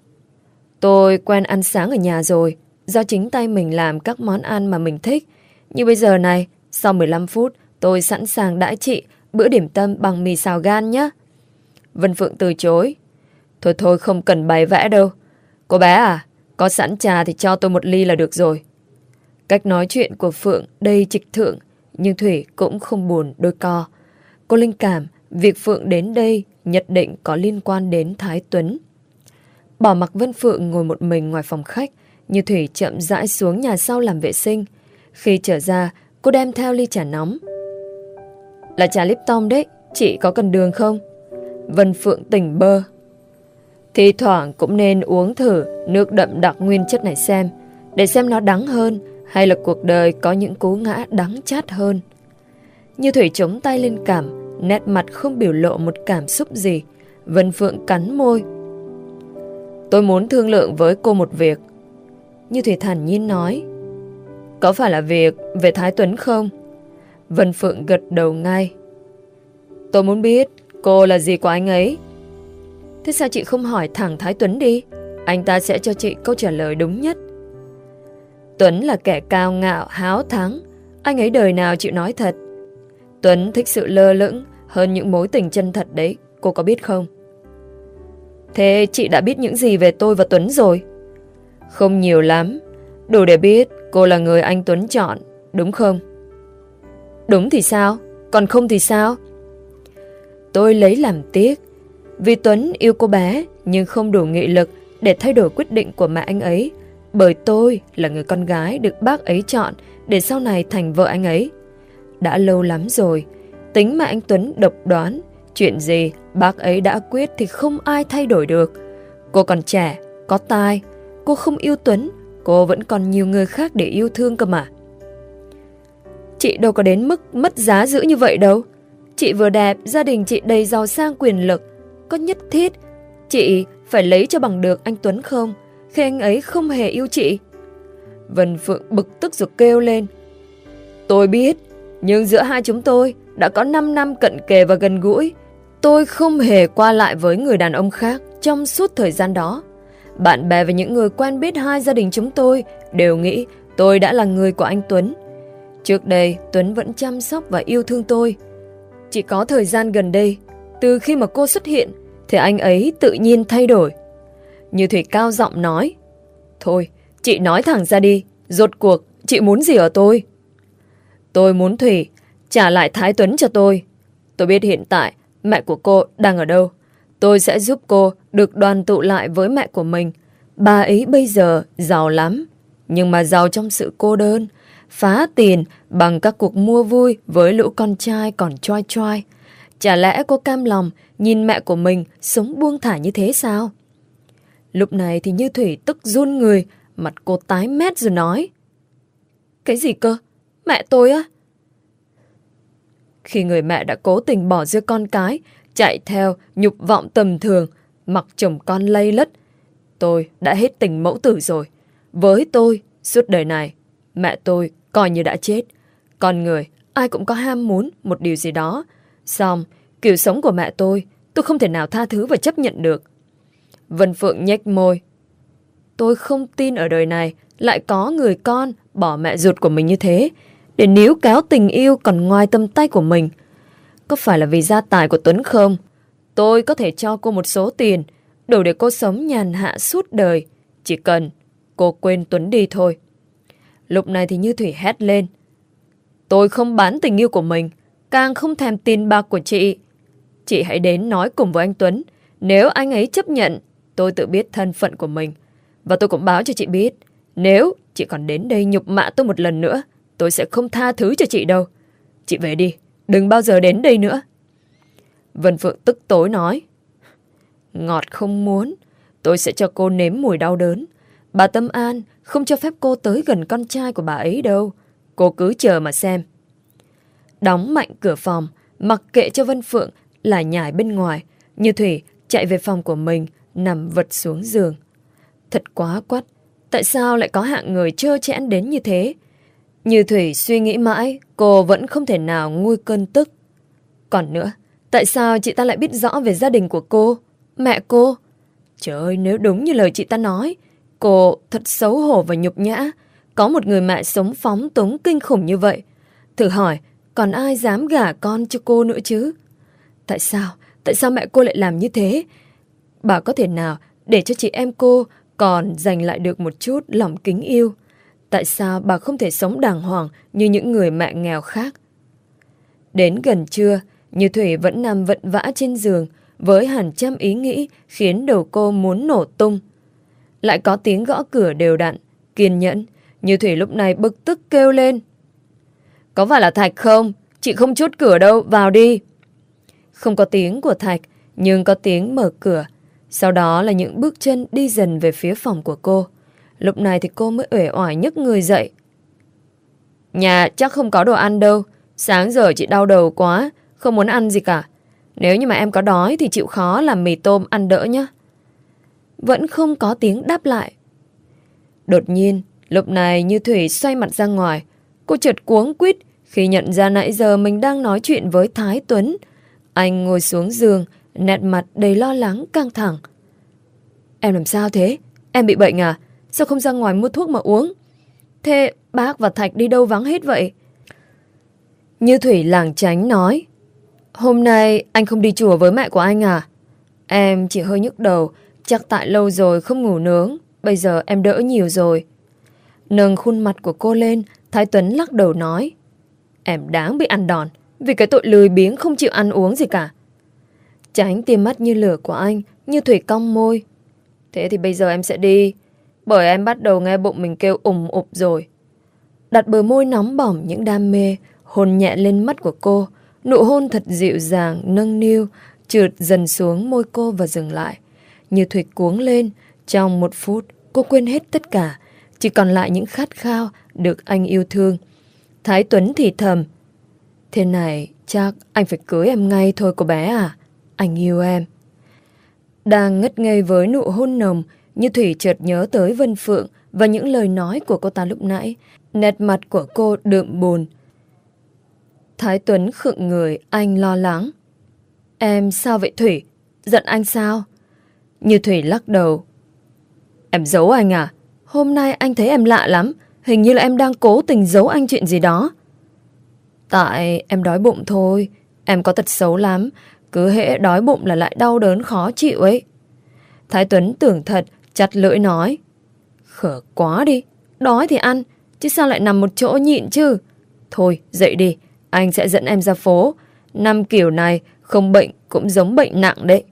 Tôi quen ăn sáng ở nhà rồi, do chính tay mình làm các món ăn mà mình thích. Như bây giờ này, sau 15 phút, tôi sẵn sàng đãi chị bữa điểm tâm bằng mì xào gan nhé. Vân Phượng từ chối. Thôi thôi không cần bày vẽ đâu. Cô bé à, có sẵn trà thì cho tôi một ly là được rồi. Cách nói chuyện của Phượng đầy trịch thượng, nhưng Thủy cũng không buồn đôi co. Cô linh cảm việc Phượng đến đây nhất định có liên quan đến Thái Tuấn. Bỏ mặc Vân Phượng ngồi một mình ngoài phòng khách, như Thủy chậm rãi xuống nhà sau làm vệ sinh. Khi trở ra, cô đem theo ly trà nóng. Là trà Lipton đấy, chị có cần đường không? Vân Phượng tỉnh bơ. Thì thoảng cũng nên uống thử nước đậm đặc nguyên chất này xem, để xem nó đắng hơn hay là cuộc đời có những cú ngã đắng chát hơn. Như Thủy chống tay lên cảm, nét mặt không biểu lộ một cảm xúc gì. Vân Phượng cắn môi. Tôi muốn thương lượng với cô một việc. Như Thủy thản nhiên nói. Có phải là việc về Thái Tuấn không? Vân Phượng gật đầu ngay. Tôi muốn biết cô là gì của anh ấy. Thế sao chị không hỏi thẳng Thái Tuấn đi? Anh ta sẽ cho chị câu trả lời đúng nhất. Tuấn là kẻ cao ngạo, háo thắng. Anh ấy đời nào chịu nói thật. Tuấn thích sự lơ lửng hơn những mối tình chân thật đấy. Cô có biết không? Thế chị đã biết những gì về tôi và Tuấn rồi? Không nhiều lắm. Đủ để biết cô là người anh Tuấn chọn, đúng không? Đúng thì sao? Còn không thì sao? Tôi lấy làm tiếc. Vì Tuấn yêu cô bé nhưng không đủ nghị lực để thay đổi quyết định của mẹ anh ấy. Bởi tôi là người con gái được bác ấy chọn để sau này thành vợ anh ấy. Đã lâu lắm rồi, tính mà anh Tuấn độc đoán, chuyện gì bác ấy đã quyết thì không ai thay đổi được. Cô còn trẻ, có tai, cô không yêu Tuấn, cô vẫn còn nhiều người khác để yêu thương cơ mà. Chị đâu có đến mức mất giá dữ như vậy đâu. Chị vừa đẹp, gia đình chị đầy giàu sang quyền lực. Có nhất thiết chị phải lấy cho bằng được anh Tuấn không? Khi anh ấy không hề yêu chị. Vân Phượng bực tức rồi kêu lên. Tôi biết, nhưng giữa hai chúng tôi đã có 5 năm cận kề và gần gũi. Tôi không hề qua lại với người đàn ông khác trong suốt thời gian đó. Bạn bè và những người quen biết hai gia đình chúng tôi đều nghĩ tôi đã là người của anh Tuấn. Trước đây, Tuấn vẫn chăm sóc và yêu thương tôi. Chỉ có thời gian gần đây, từ khi mà cô xuất hiện, thì anh ấy tự nhiên thay đổi. Như Thủy cao giọng nói, Thôi, chị nói thẳng ra đi, rốt cuộc, chị muốn gì ở tôi? Tôi muốn Thủy trả lại Thái Tuấn cho tôi. Tôi biết hiện tại mẹ của cô đang ở đâu. Tôi sẽ giúp cô được đoàn tụ lại với mẹ của mình. Bà ấy bây giờ giàu lắm, nhưng mà giàu trong sự cô đơn, phá tiền bằng các cuộc mua vui với lũ con trai còn choi choi Chả lẽ cô cam lòng nhìn mẹ của mình sống buông thả như thế sao? Lúc này thì Như Thủy tức run người, mặt cô tái mét rồi nói. Cái gì cơ? Mẹ tôi á? Khi người mẹ đã cố tình bỏ rơi con cái, chạy theo nhục vọng tầm thường, mặc chồng con lây lất, tôi đã hết tình mẫu tử rồi. Với tôi, suốt đời này, mẹ tôi coi như đã chết. Con người, ai cũng có ham muốn một điều gì đó. Xong, kiểu sống của mẹ tôi, tôi không thể nào tha thứ và chấp nhận được. Vân Phượng nhếch môi. Tôi không tin ở đời này lại có người con bỏ mẹ ruột của mình như thế, để níu kéo tình yêu còn ngoài tầm tay của mình. Có phải là vì gia tài của Tuấn không? Tôi có thể cho cô một số tiền, đủ để cô sống nhàn hạ suốt đời. Chỉ cần cô quên Tuấn đi thôi. Lúc này thì Như Thủy hét lên. Tôi không bán tình yêu của mình, càng không thèm tiền bạc của chị. Chị hãy đến nói cùng với anh Tuấn. Nếu anh ấy chấp nhận, tôi tự biết thân phận của mình. Và tôi cũng báo cho chị biết, nếu chị còn đến đây nhục mạ tôi một lần nữa, tôi sẽ không tha thứ cho chị đâu. Chị về đi, đừng bao giờ đến đây nữa. Vân Phượng tức tối nói. Ngọt không muốn, tôi sẽ cho cô nếm mùi đau đớn. Bà Tâm An không cho phép cô tới gần con trai của bà ấy đâu. Cô cứ chờ mà xem. Đóng mạnh cửa phòng, mặc kệ cho Vân Phượng là nhảy bên ngoài. Như Thủy chạy về phòng của mình, nằm vật xuống giường. Thật quá quắt, tại sao lại có hạng người trơ chẽn đến như thế? Như Thủy suy nghĩ mãi, cô vẫn không thể nào nguôi cơn tức. Còn nữa, tại sao chị ta lại biết rõ về gia đình của cô, mẹ cô? Trời ơi, nếu đúng như lời chị ta nói, cô thật xấu hổ và nhục nhã. Có một người mẹ sống phóng túng kinh khủng như vậy. Thử hỏi, còn ai dám gả con cho cô nữa chứ? Tại sao? Tại sao mẹ cô lại làm như thế? Bà có thể nào để cho chị em cô còn giành lại được một chút lòng kính yêu? Tại sao bà không thể sống đàng hoàng như những người mẹ nghèo khác? Đến gần trưa, Như Thủy vẫn nằm vận vã trên giường với hàng trăm ý nghĩ khiến đầu cô muốn nổ tung. Lại có tiếng gõ cửa đều đặn, kiên nhẫn. Như Thủy lúc này bực tức kêu lên. Có phải là Thạch không? Chị không chốt cửa đâu, vào đi. Không có tiếng của Thạch, nhưng có tiếng mở cửa. Sau đó là những bước chân đi dần về phía phòng của cô. Lúc này thì cô mới uể oải nhấc người dậy. Nhà chắc không có đồ ăn đâu. Sáng giờ chị đau đầu quá, không muốn ăn gì cả. Nếu như mà em có đói thì chịu khó làm mì tôm ăn đỡ nhé. Vẫn không có tiếng đáp lại. Đột nhiên, lúc này như Thủy xoay mặt ra ngoài. Cô chợt cuống quýt khi nhận ra nãy giờ mình đang nói chuyện với Thái Tuấn. Anh ngồi xuống giường, nét mặt đầy lo lắng, căng thẳng. Em làm sao thế? Em bị bệnh à? Sao không ra ngoài mua thuốc mà uống? Thế bác và Thạch đi đâu vắng hết vậy? Như Thủy làng tránh nói. Hôm nay anh không đi chùa với mẹ của anh à? Em chỉ hơi nhức đầu, chắc tại lâu rồi không ngủ nướng. Bây giờ em đỡ nhiều rồi. Nâng khuôn mặt của cô lên, Thái Tuấn lắc đầu nói. Em đáng bị ăn đòn, vì cái tội lười biếng không chịu ăn uống gì cả. Tránh tia mắt như lửa của anh, như thủy cong môi. Thế thì bây giờ em sẽ đi, bởi em bắt đầu nghe bụng mình kêu ủng ụp rồi. Đặt bờ môi nóng bỏng những đam mê, hôn nhẹ lên mắt của cô, nụ hôn thật dịu dàng, nâng niu, trượt dần xuống môi cô và dừng lại. Như thủy cuống lên, trong một phút, cô quên hết tất cả, chỉ còn lại những khát khao được anh yêu thương. Thái Tuấn thì thầm, Thế này, chắc anh phải cưới em ngay thôi cô bé à? Anh yêu em. Đang ngất ngây với nụ hôn nồng, như Thủy chợt nhớ tới Vân Phượng và những lời nói của cô ta lúc nãy. Nét mặt của cô đượm buồn. Thái Tuấn khựng người, anh lo lắng. Em sao vậy Thủy? Giận anh sao? Như Thủy lắc đầu. Em giấu anh à? Hôm nay anh thấy em lạ lắm. Hình như là em đang cố tình giấu anh chuyện gì đó. Tại em đói bụng thôi. Em có tật xấu lắm. Cứ hễ đói bụng là lại đau đớn khó chịu ấy. Thái Tuấn tưởng thật, chặt lưỡi nói. Khở quá đi. Đói thì ăn. Chứ sao lại nằm một chỗ nhịn chứ? Thôi, dậy đi. Anh sẽ dẫn em ra phố. Năm kiểu này, không bệnh cũng giống bệnh nặng đấy.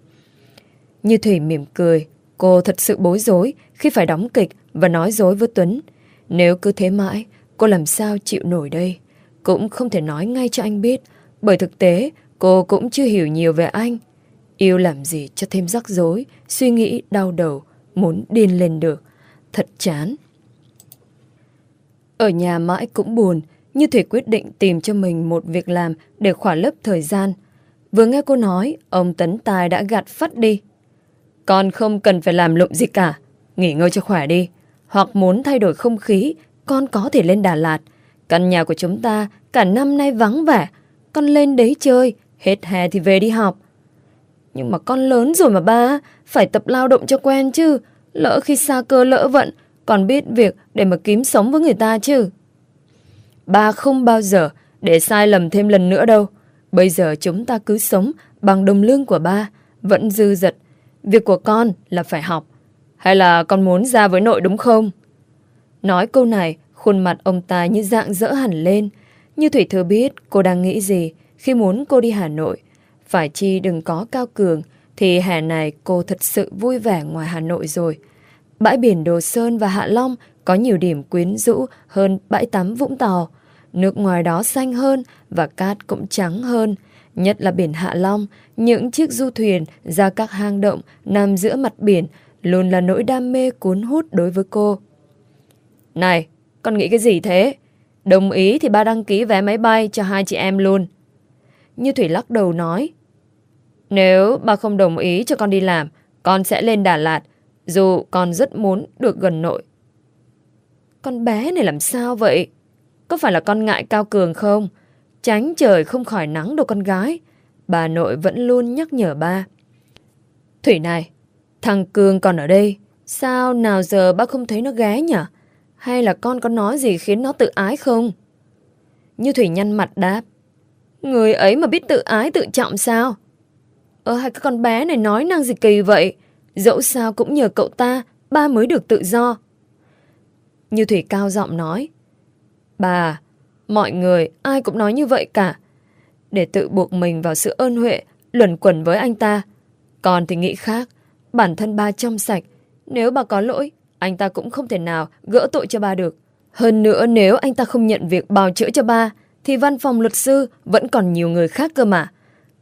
Như Thủy mỉm cười. Cô thật sự bối rối khi phải đóng kịch và nói dối với Tuấn. Nếu cứ thế mãi, cô làm sao chịu nổi đây? Cũng không thể nói ngay cho anh biết, bởi thực tế cô cũng chưa hiểu nhiều về anh. Yêu làm gì cho thêm rắc rối, suy nghĩ đau đầu, muốn điên lên được. Thật chán. Ở nhà mãi cũng buồn, như Thủy quyết định tìm cho mình một việc làm để khỏa lấp thời gian. Vừa nghe cô nói, ông Tấn Tài đã gạt phát đi. Con không cần phải làm lụng gì cả, nghỉ ngơi cho khỏe đi. Hoặc muốn thay đổi không khí, con có thể lên Đà Lạt. Căn nhà của chúng ta cả năm nay vắng vẻ. Con lên đấy chơi, hết hè thì về đi học. Nhưng mà con lớn rồi mà ba, phải tập lao động cho quen chứ. Lỡ khi xa cơ lỡ vận, còn biết việc để mà kiếm sống với người ta chứ. Ba không bao giờ để sai lầm thêm lần nữa đâu. Bây giờ chúng ta cứ sống bằng đồng lương của ba, vẫn dư dật. Việc của con là phải học. Hay là con muốn ra với nội đúng không? Nói câu này, khuôn mặt ông ta như dạng dỡ hẳn lên. Như Thủy Thư biết cô đang nghĩ gì khi muốn cô đi Hà Nội. Phải chi đừng có cao cường, thì hè này cô thật sự vui vẻ ngoài Hà Nội rồi. Bãi biển Đồ Sơn và Hạ Long có nhiều điểm quyến rũ hơn bãi tắm Vũng Tàu. Nước ngoài đó xanh hơn và cát cũng trắng hơn. Nhất là biển Hạ Long, những chiếc du thuyền ra các hang động nằm giữa mặt biển luôn là nỗi đam mê cuốn hút đối với cô. Này, con nghĩ cái gì thế? Đồng ý thì ba đăng ký vé máy bay cho hai chị em luôn. Như Thủy lắc đầu nói. Nếu ba không đồng ý cho con đi làm, con sẽ lên Đà Lạt, dù con rất muốn được gần nội. Con bé này làm sao vậy? Có phải là con ngại cao cường không? Tránh trời không khỏi nắng đâu con gái. Bà nội vẫn luôn nhắc nhở ba. Thủy này, thằng Cường còn ở đây. Sao nào giờ ba không thấy nó ghé nhỉ? Hay là con có nói gì khiến nó tự ái không? Như Thủy nhăn mặt đáp. Người ấy mà biết tự ái tự trọng sao? Ơ hai cái con bé này nói năng gì kỳ vậy? Dẫu sao cũng nhờ cậu ta, ba mới được tự do. Như Thủy cao giọng nói. Bà, mọi người ai cũng nói như vậy cả. Để tự buộc mình vào sự ơn huệ, luẩn quẩn với anh ta. Còn thì nghĩ khác, bản thân ba trong sạch. Nếu bà có lỗi, anh ta cũng không thể nào gỡ tội cho ba được. Hơn nữa nếu anh ta không nhận việc bào chữa cho ba, thì văn phòng luật sư vẫn còn nhiều người khác cơ mà.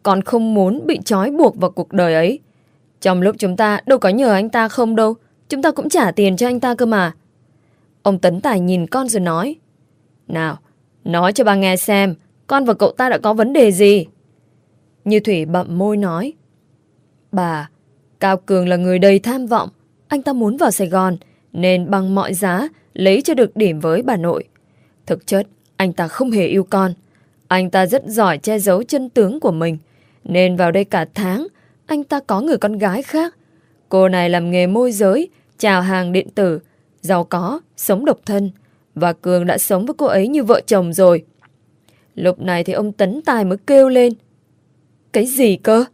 Còn không muốn bị trói buộc vào cuộc đời ấy. Trong lúc chúng ta đâu có nhờ anh ta không đâu, chúng ta cũng trả tiền cho anh ta cơ mà. Ông Tấn Tài nhìn con rồi nói. Nào, nói cho ba nghe xem, con và cậu ta đã có vấn đề gì? Như Thủy bậm môi nói. Bà, Cao Cường là người đầy tham vọng. Anh ta muốn vào Sài Gòn, nên bằng mọi giá lấy cho được điểm với bà nội. Thực chất, anh ta không hề yêu con. Anh ta rất giỏi che giấu chân tướng của mình. Nên vào đây cả tháng, anh ta có người con gái khác. Cô này làm nghề môi giới, chào hàng điện tử, giàu có, sống độc thân. Và Cường đã sống với cô ấy như vợ chồng rồi. Lúc này thì ông Tấn Tài mới kêu lên. Cái gì cơ?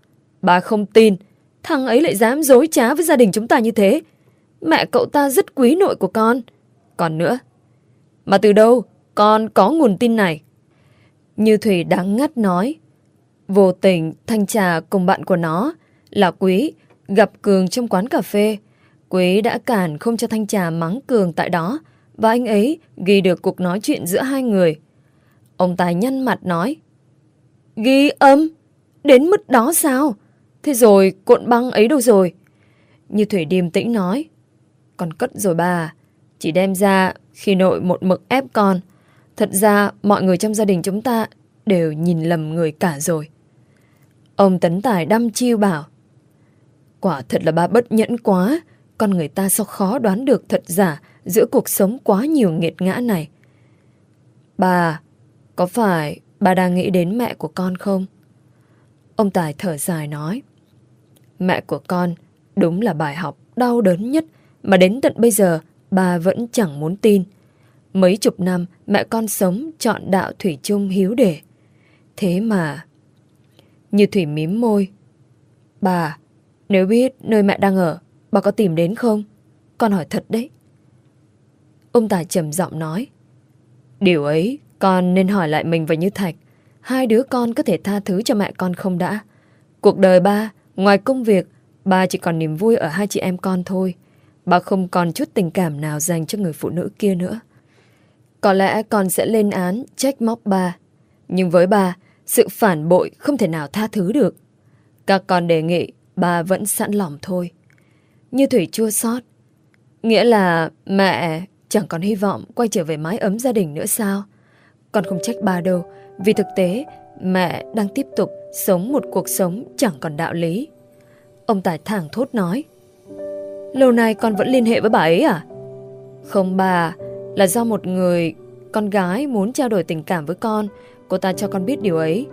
Bà không tin. Thằng ấy lại dám dối trá với gia đình chúng ta như thế. Mẹ cậu ta rất quý nội của con. Còn nữa. Mà từ đâu con có nguồn tin này? Như Thủy đáng ngắt nói. Vô tình Thanh Trà cùng bạn của nó là Quý gặp Cường trong quán cà phê. Quý đã cản không cho Thanh Trà mắng Cường tại đó và anh ấy ghi được cuộc nói chuyện giữa hai người. Ông Tài nhăn mặt nói, Ghi âm? Đến mức đó sao? Thế rồi cuộn băng ấy đâu rồi? Như Thủy điềm tĩnh nói con cất rồi bà. Chỉ đem ra khi nội một mực ép con. Thật ra mọi người trong gia đình chúng ta Đều nhìn lầm người cả rồi. Ông Tấn Tài đăm chiêu bảo, Quả thật là ba bất nhẫn quá. Con người ta sao khó đoán được thật giả Giữa cuộc sống quá nhiều nghiệt ngã này. Bà, Có phải bà đang nghĩ đến mẹ của con không? Ông Tài thở dài nói, Mẹ của con đúng là bài học đau đớn nhất mà đến tận bây giờ bà vẫn chẳng muốn tin. Mấy chục năm mẹ con sống chọn đạo Thủy chung hiếu để. Thế mà... Như Thủy mím môi. Bà, nếu biết nơi mẹ đang ở, bà có tìm đến không? Con hỏi thật đấy. Ông Tài trầm giọng nói. Điều ấy, con nên hỏi lại mình và Như Thạch. Hai đứa con có thể tha thứ cho mẹ con không đã? Cuộc đời ba Ngoài công việc, ba chỉ còn niềm vui ở hai chị em con thôi. Bà không còn chút tình cảm nào dành cho người phụ nữ kia nữa. Có lẽ con sẽ lên án, trách móc bà. Nhưng với bà, sự phản bội không thể nào tha thứ được. Các con đề nghị, bà vẫn sẵn lòng thôi. Như Thủy chua xót Nghĩa là mẹ chẳng còn hy vọng quay trở về mái ấm gia đình nữa sao? Con không trách bà đâu, vì thực tế mẹ đang tiếp tục sống một cuộc sống chẳng còn đạo lý. Ông Tài thẳng thốt nói. Lâu nay con vẫn liên hệ với bà ấy à? Không bà, là do một người con gái muốn trao đổi tình cảm với con, cô ta cho con biết điều ấy.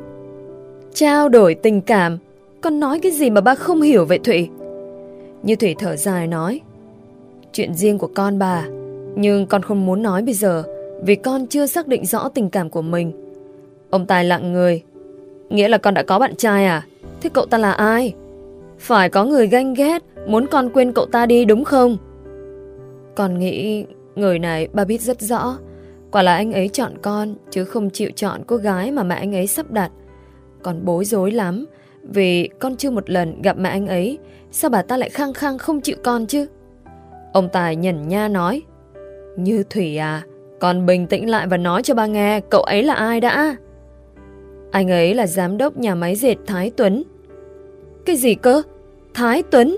Trao đổi tình cảm? Con nói cái gì mà ba không hiểu vậy Thủy? Như Thủy thở dài nói. Chuyện riêng của con bà, nhưng con không muốn nói bây giờ vì con chưa xác định rõ tình cảm của mình. Ông Tài lặng người, Nghĩa là con đã có bạn trai à? Thế cậu ta là ai? Phải có người ganh ghét, muốn con quên cậu ta đi đúng không? Con nghĩ người này ba biết rất rõ. Quả là anh ấy chọn con, chứ không chịu chọn cô gái mà mẹ anh ấy sắp đặt. Con bối rối lắm, vì con chưa một lần gặp mẹ anh ấy. Sao bà ta lại khăng khăng không chịu con chứ? Ông Tài nhẩn nha nói. Như Thủy à, con bình tĩnh lại và nói cho ba nghe cậu ấy là ai đã? Anh ấy là giám đốc nhà máy dệt Thái Tuấn. Cái gì cơ? Thái Tuấn?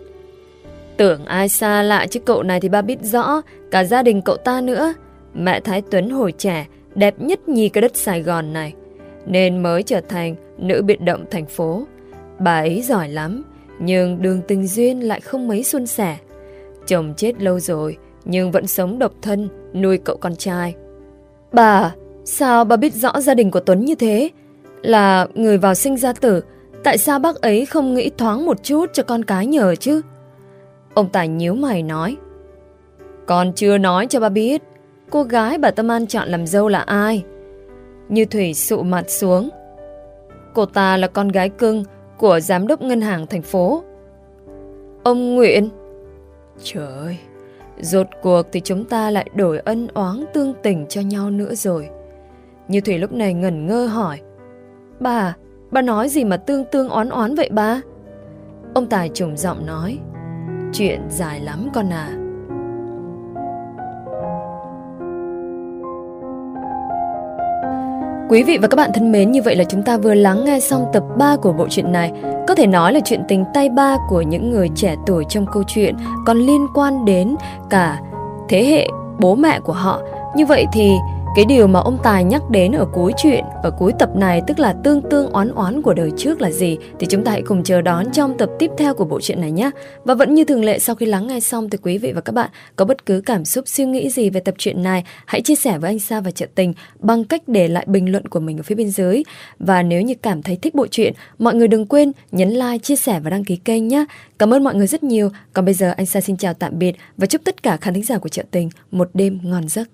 Tưởng ai xa lạ chứ cậu này thì ba biết rõ, cả gia đình cậu ta nữa. Mẹ Thái Tuấn hồi trẻ, đẹp nhất nhì cái đất Sài Gòn này, nên mới trở thành nữ biệt động thành phố. Bà ấy giỏi lắm, nhưng đường tình duyên lại không mấy xuân sẻ. Chồng chết lâu rồi, nhưng vẫn sống độc thân, nuôi cậu con trai. Bà, sao bà biết rõ gia đình của Tuấn như thế? Là người vào sinh ra tử Tại sao bác ấy không nghĩ thoáng một chút cho con cái nhờ chứ? Ông Tài nhíu mày nói. Con chưa nói cho ba biết Cô gái bà Tâm An chọn làm dâu là ai? Như Thủy sụ mặt xuống. Cô ta là con gái cưng Của giám đốc ngân hàng thành phố. Ông Nguyễn. Trời ơi Rốt cuộc thì chúng ta lại đổi ân oán tương tình cho nhau nữa rồi. Như Thủy lúc này ngẩn ngơ hỏi. Bà, bà nói gì mà tương tương oán oán vậy ba? Ông Tài trùng giọng nói Chuyện dài lắm con à Quý vị và các bạn thân mến, như vậy là chúng ta vừa lắng nghe xong tập 3 của bộ truyện này. Có thể nói là chuyện tình tay ba của những người trẻ tuổi trong câu chuyện còn liên quan đến cả thế hệ bố mẹ của họ. Như vậy thì cái điều mà ông Tài nhắc đến ở cuối chuyện, ở cuối tập này tức là tương tương oán oán của đời trước là gì thì chúng ta hãy cùng chờ đón trong tập tiếp theo của bộ truyện này nhé. Và vẫn như thường lệ sau khi lắng nghe xong thì quý vị và các bạn có bất cứ cảm xúc suy nghĩ gì về tập truyện này hãy chia sẻ với anh Sa và Trợ Tình bằng cách để lại bình luận của mình ở phía bên dưới. Và nếu như cảm thấy thích bộ truyện, mọi người đừng quên nhấn like, chia sẻ và đăng ký kênh nhé. Cảm ơn mọi người rất nhiều. Còn bây giờ anh Sa xin chào tạm biệt và chúc tất cả khán thính giả của Trợ Tình một đêm ngon giấc.